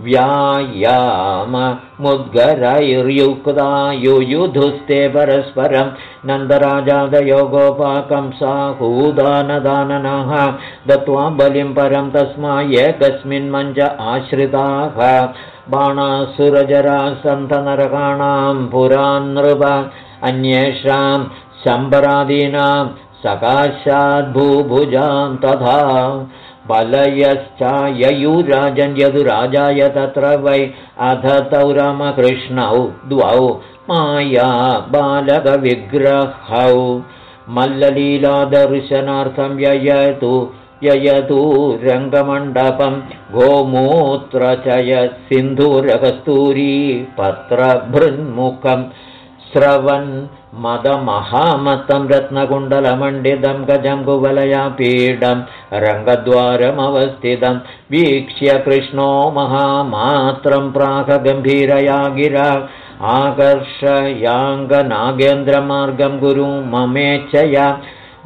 व्यायाममुद्गरैर्युक्ता युयुधुस्ते परस्परं नन्दराजादयो गोपाकं साहूदानदाननः दत्त्वा बलिं परं तस्मा एकस्मिन्मञ्च आश्रिताः। बाणासुरजरासन्तनरकाणां पुरान्नृप अन्येषां शम्बरादीनां सकाशाद्भूभुजां तथा बलयश्चाययुराजन् यदुराजाय तत्र वै अध तौ रामकृष्णौ द्वौ माया बालकविग्रहौ। मल्ललीलादर्शनार्थं ययतु ययतु रङ्गमण्डपं गोमूत्रचय सिन्धुरकस्तूरी पत्रभृन्मुखं श्रवन् मदमहामतं रत्नकुण्डलमण्डितं गजं कुवलयापीडं रङ्गद्वारमवस्थितं वीक्ष्य कृष्णो महामात्रं प्राकगम्भीरया गिरा आकर्षयाङ्गनागेन्द्रमार्गं गुरु ममेच्छया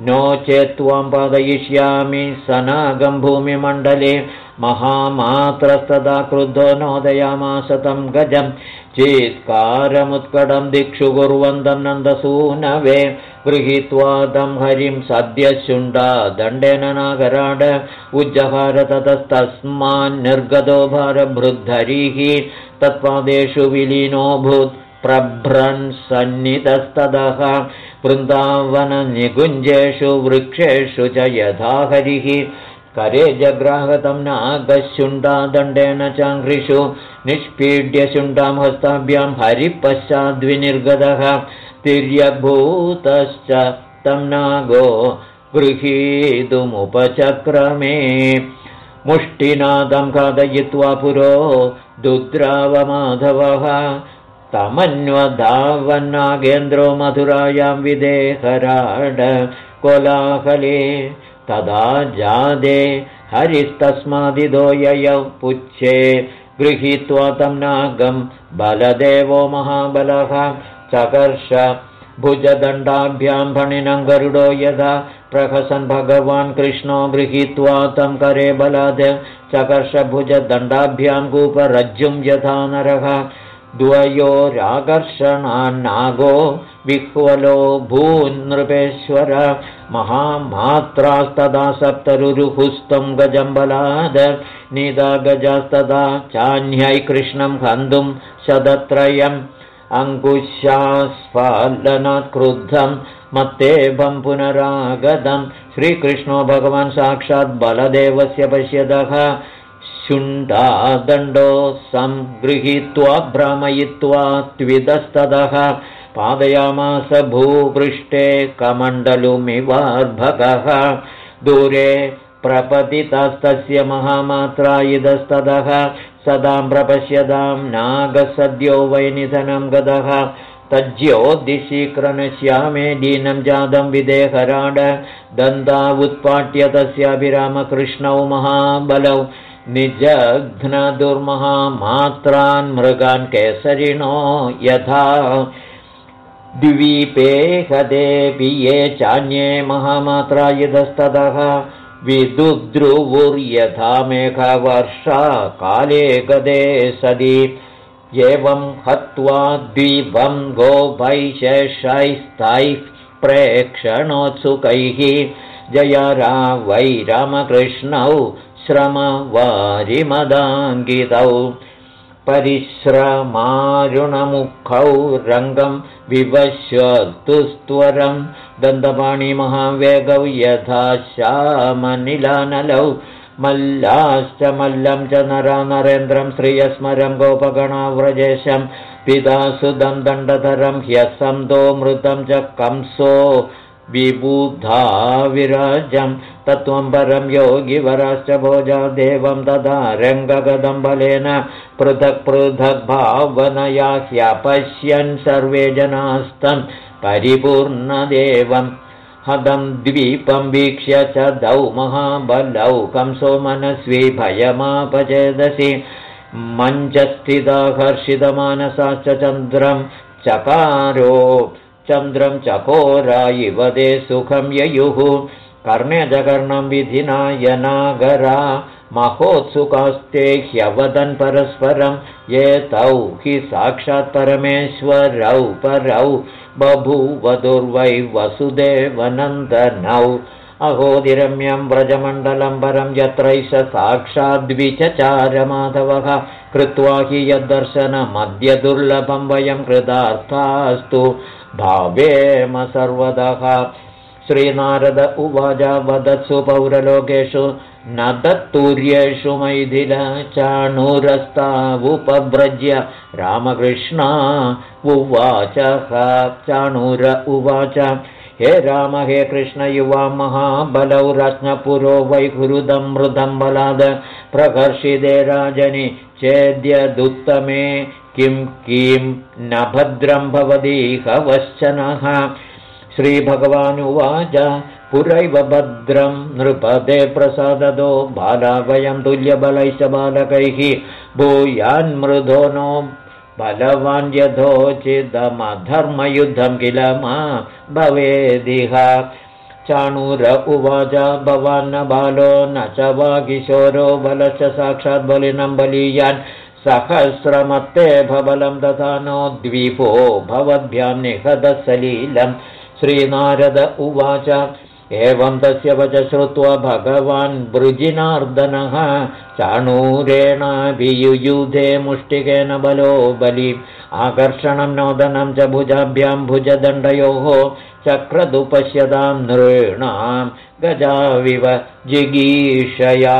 नो चेत् त्वां पादयिष्यामि सनागं भूमिमण्डले महामात्रस्तदा क्रुद्धो नोदयामास तं गजम् चेत्कारमुत्कडं दिक्षु कुर्वन्तं नन्दसूनवे गृहीत्वा तं हरिं सद्यशुण्डा दण्डेन नागराड उज्जहार ततस्तस्मान्निर्गतो भारभृद्धरिः तत्पादेषु विलीनोऽभूत् प्रभ्रन् सन्निधस्ततः वृन्दावननिकुञ्जेषु वृक्षेषु च यथा हरिः करे जग्राहतं नागशुण्डादण्डेन चाङ्घ्रिषु निष्पीड्यशुण्डां हस्ताभ्यां हरिपश्चाद्विनिर्गतः तिर्यभूतश्च तं नागो गृहीतुमुपचक्रमे मुष्टिनादं खादयित्वा पुरो दुद्रावमाधवः तमन्वधावन्नागेन्द्रो मधुरायां विदेहराड कोलाहले तदा जादे हरिस्तस्मादिदो ययौ पुच्छे गृहीत्वा तं नागं बलदेवो महाबलः चकर्ष भुजदण्डाभ्यां फणिनं गरुडो यदा प्रहसन् भगवान् कृष्णो गृहीत्वा तं करे बलाद चकर्षभुजदण्डाभ्यां कूपरज्जुं यथा नरः द्वयोराकर्षणान्नागो विह्वलो भून्नृपेश्वर महामात्रास्तदा सप्तरुरुहुस्तं गजम्बलाद निदा गजास्तदा चान्यै कृष्णं हन्तुं शतत्रयम् अङ्कुशास्फालनात् क्रुद्धं मत्तेभं पुनरागतं। श्रीकृष्णो भगवान् साक्षात् बलदेवस्य पश्यतः शुण्डादण्डो सङ्गृहीत्वा भ्रमयित्वा त्विदस्ततः पादयामास भूपृष्ठे कमण्डलुमिवार्भगः। दूरे प्रपतितस्तस्य महामात्रा इदस्ततः सदां प्रपश्यतां नागसद्यो वैनिधनं गदः। तज्ज्योदिशीक्रनश्यामे दीनं जातं विदेहराड। दन्तावुत्पाट्य तस्याभिरामकृष्णौ महाबलौ। निजघ्नदुर्महामात्रान् मृगान् केसरिणो यथा द्वीपे हदेऽपि ये चान्ये महामात्रा यतस्ततः विदुद्रुवुर्यथा मेघवर्षा काले गदे सदि। एवं हत्वा द्वीपं गोपैशैस्तैः प्रेक्षणोत्सुकैः। जया वै रामकृष्णौ श्रमवारिमदाङ्गितौ। परिश्रमारुणमुखौ रङ्गं विवश्वतुस्त्वरं दन्तपाणिमहावेगौ यथा श्यामनिलानलौ। मल्लाश्च मल्लं च नरा नरेन्द्रं श्रियस्मरं गोपगणाव्रजेशं। पिता सुदं दण्डधरं ह्यसन्तो मृतं च कंसो विबुधा विराजं तत्त्वं परं योगिवराश्च भोजा देवं ददा रङ्गगदं बलेन पृथक् पृथक् भावनया ह्यपश्यन् सर्वे जनास्तं परिपूर्णदेवं। हदं द्वीपं वीक्ष्य च दौ महाबलौ कंसो मनस्वी भयमापचेदसि। मञ्चस्थिता हर्षितमानसाश्च चन्द्रं चकारो चन्द्रं चकोरा इव ते सुखं ययुः। कर्णे जकर्णं विधिना यनागरा महोत्सुकास्ते ह्यवदन् परस्परं ये तौ हि साक्षात् परमेश्वरौ परौ। बभूवधुर्वै वसुदेवनन्दनौ अहोदिरम्यं व्रजमण्डलं परं यत्रैष साक्षाद्विचचारमाधवः। कृत्वा हि यद्दर्शनमद्य दुर्लभं वयं कृतार्थास्तु भावेम सर्वदः। श्रीनारद उवाच वदत्सु पौरलोकेषु न दत्तूर्येषु मैथिल चाणूरस्तावुपव्रज्य। रामकृष्णा उवाचः चाणूर उवाच। हे राम हे कृष्ण युवा महाबलौ रत्नपुरो वैकुरुदं मृदं बलाद। प्रकर्षिते राजनि चेद्यदुत्तमे किं किं न भद्रं भवदीहवश्चनः श्रीभगवानुवाच पुरैव भद्रं नृपदे प्रसाददो बाला वयं तुल्यबलैश्च बालकैः। भूयान्मृधो नो बलवान् यथोचिदमधर्मयुद्धं किल मा भवेदिह। चाणूर उवाच भवान्न बालो न च वा किशोरो बलश्च साक्षात् बलिनं बलीयान् सहस्रमत्ते भबलं दधा नो द्वीपो भवद्भ्यां निहदसलीलम् श्रीनारद उवाच एवं तस्य वच श्रुत्वा भगवान् वृजिनार्दनः चाणूरेणाभियुयुधे मुष्टिकेन बलो बलि। आकर्षणं नोदनं च भुजाभ्यां भुजदण्डयोः चक्रदुपश्यतां नृणां गजाविव जिगीषया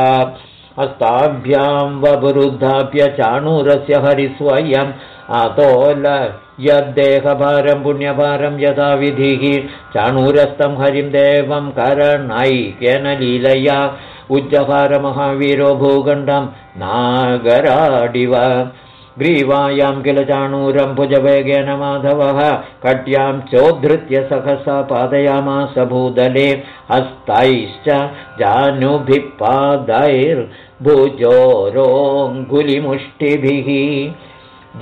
हस्ताभ्यां वरुद्धाप्य चाणूरस्य हरिस्वयम् अतोल यद्देहभारं पुण्यभारं यथा विधिः। चाणूरस्थं हरिं देवं करणैक्येन लीलया। उज्जहारमहावीरो भूगण्डं नागराडिव। ग्रीवायां किल चाणूरं भुजवेगेन माधवः। कट्यां चोद्धृत्य सहसा पादयामास भूदले। हस्तैश्च जानुभिः पादैर्भुजोरोङ्गुलिमुष्टिभिः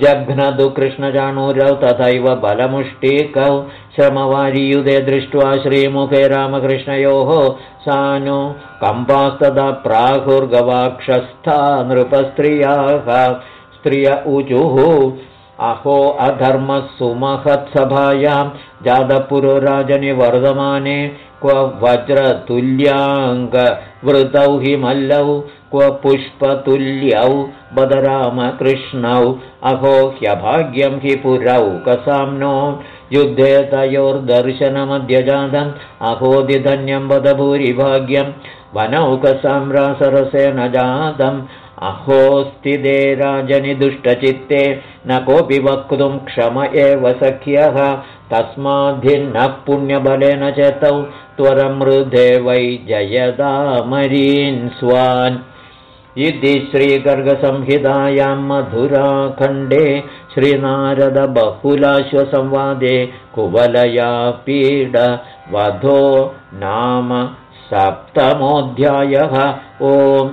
जघ्नदु कृष्णजाणूरौ तथैव बलमुष्टिकौ। श्रमवारियुधे दृष्ट्वा श्रीमुखे रामकृष्णयोः सानु कम्पास्तदा प्राहुर्गवाक्षस्था नृपस्त्रियाः स्त्रिय ऊचुः अहो अधर्मः सुमहत्सभायां जातपुरोराजनिवर्धमाने क्व वज्रतुल्याङ्गवृतौ हि मल्लौ पुष्पतुल्यौ बदरामकृष्णौ अहो ह्यभाग्यं हि पुरौ कसाम्नो। युद्धे तयोर्दर्शनमध्यजातम्। अहोदिधन्यं वद भूरिभाग्यं वनौकसाम्रासरसेन जातम् अहोस्तिदे राजनि दुष्टचित्ते। न कोऽपि वक्तुं क्षम एव सख्यः। तस्माद्धिन्नः पुण्यबलेन चतौ। त्वरमृधे वै जयदामरीन् स्वान् इति श्रीगर्गसंहितायां मधुराखण्डे श्रीनारदबहुलाश्वसंवादे कुवलया पीडवधो नाम सप्तमोऽध्यायः। ओम्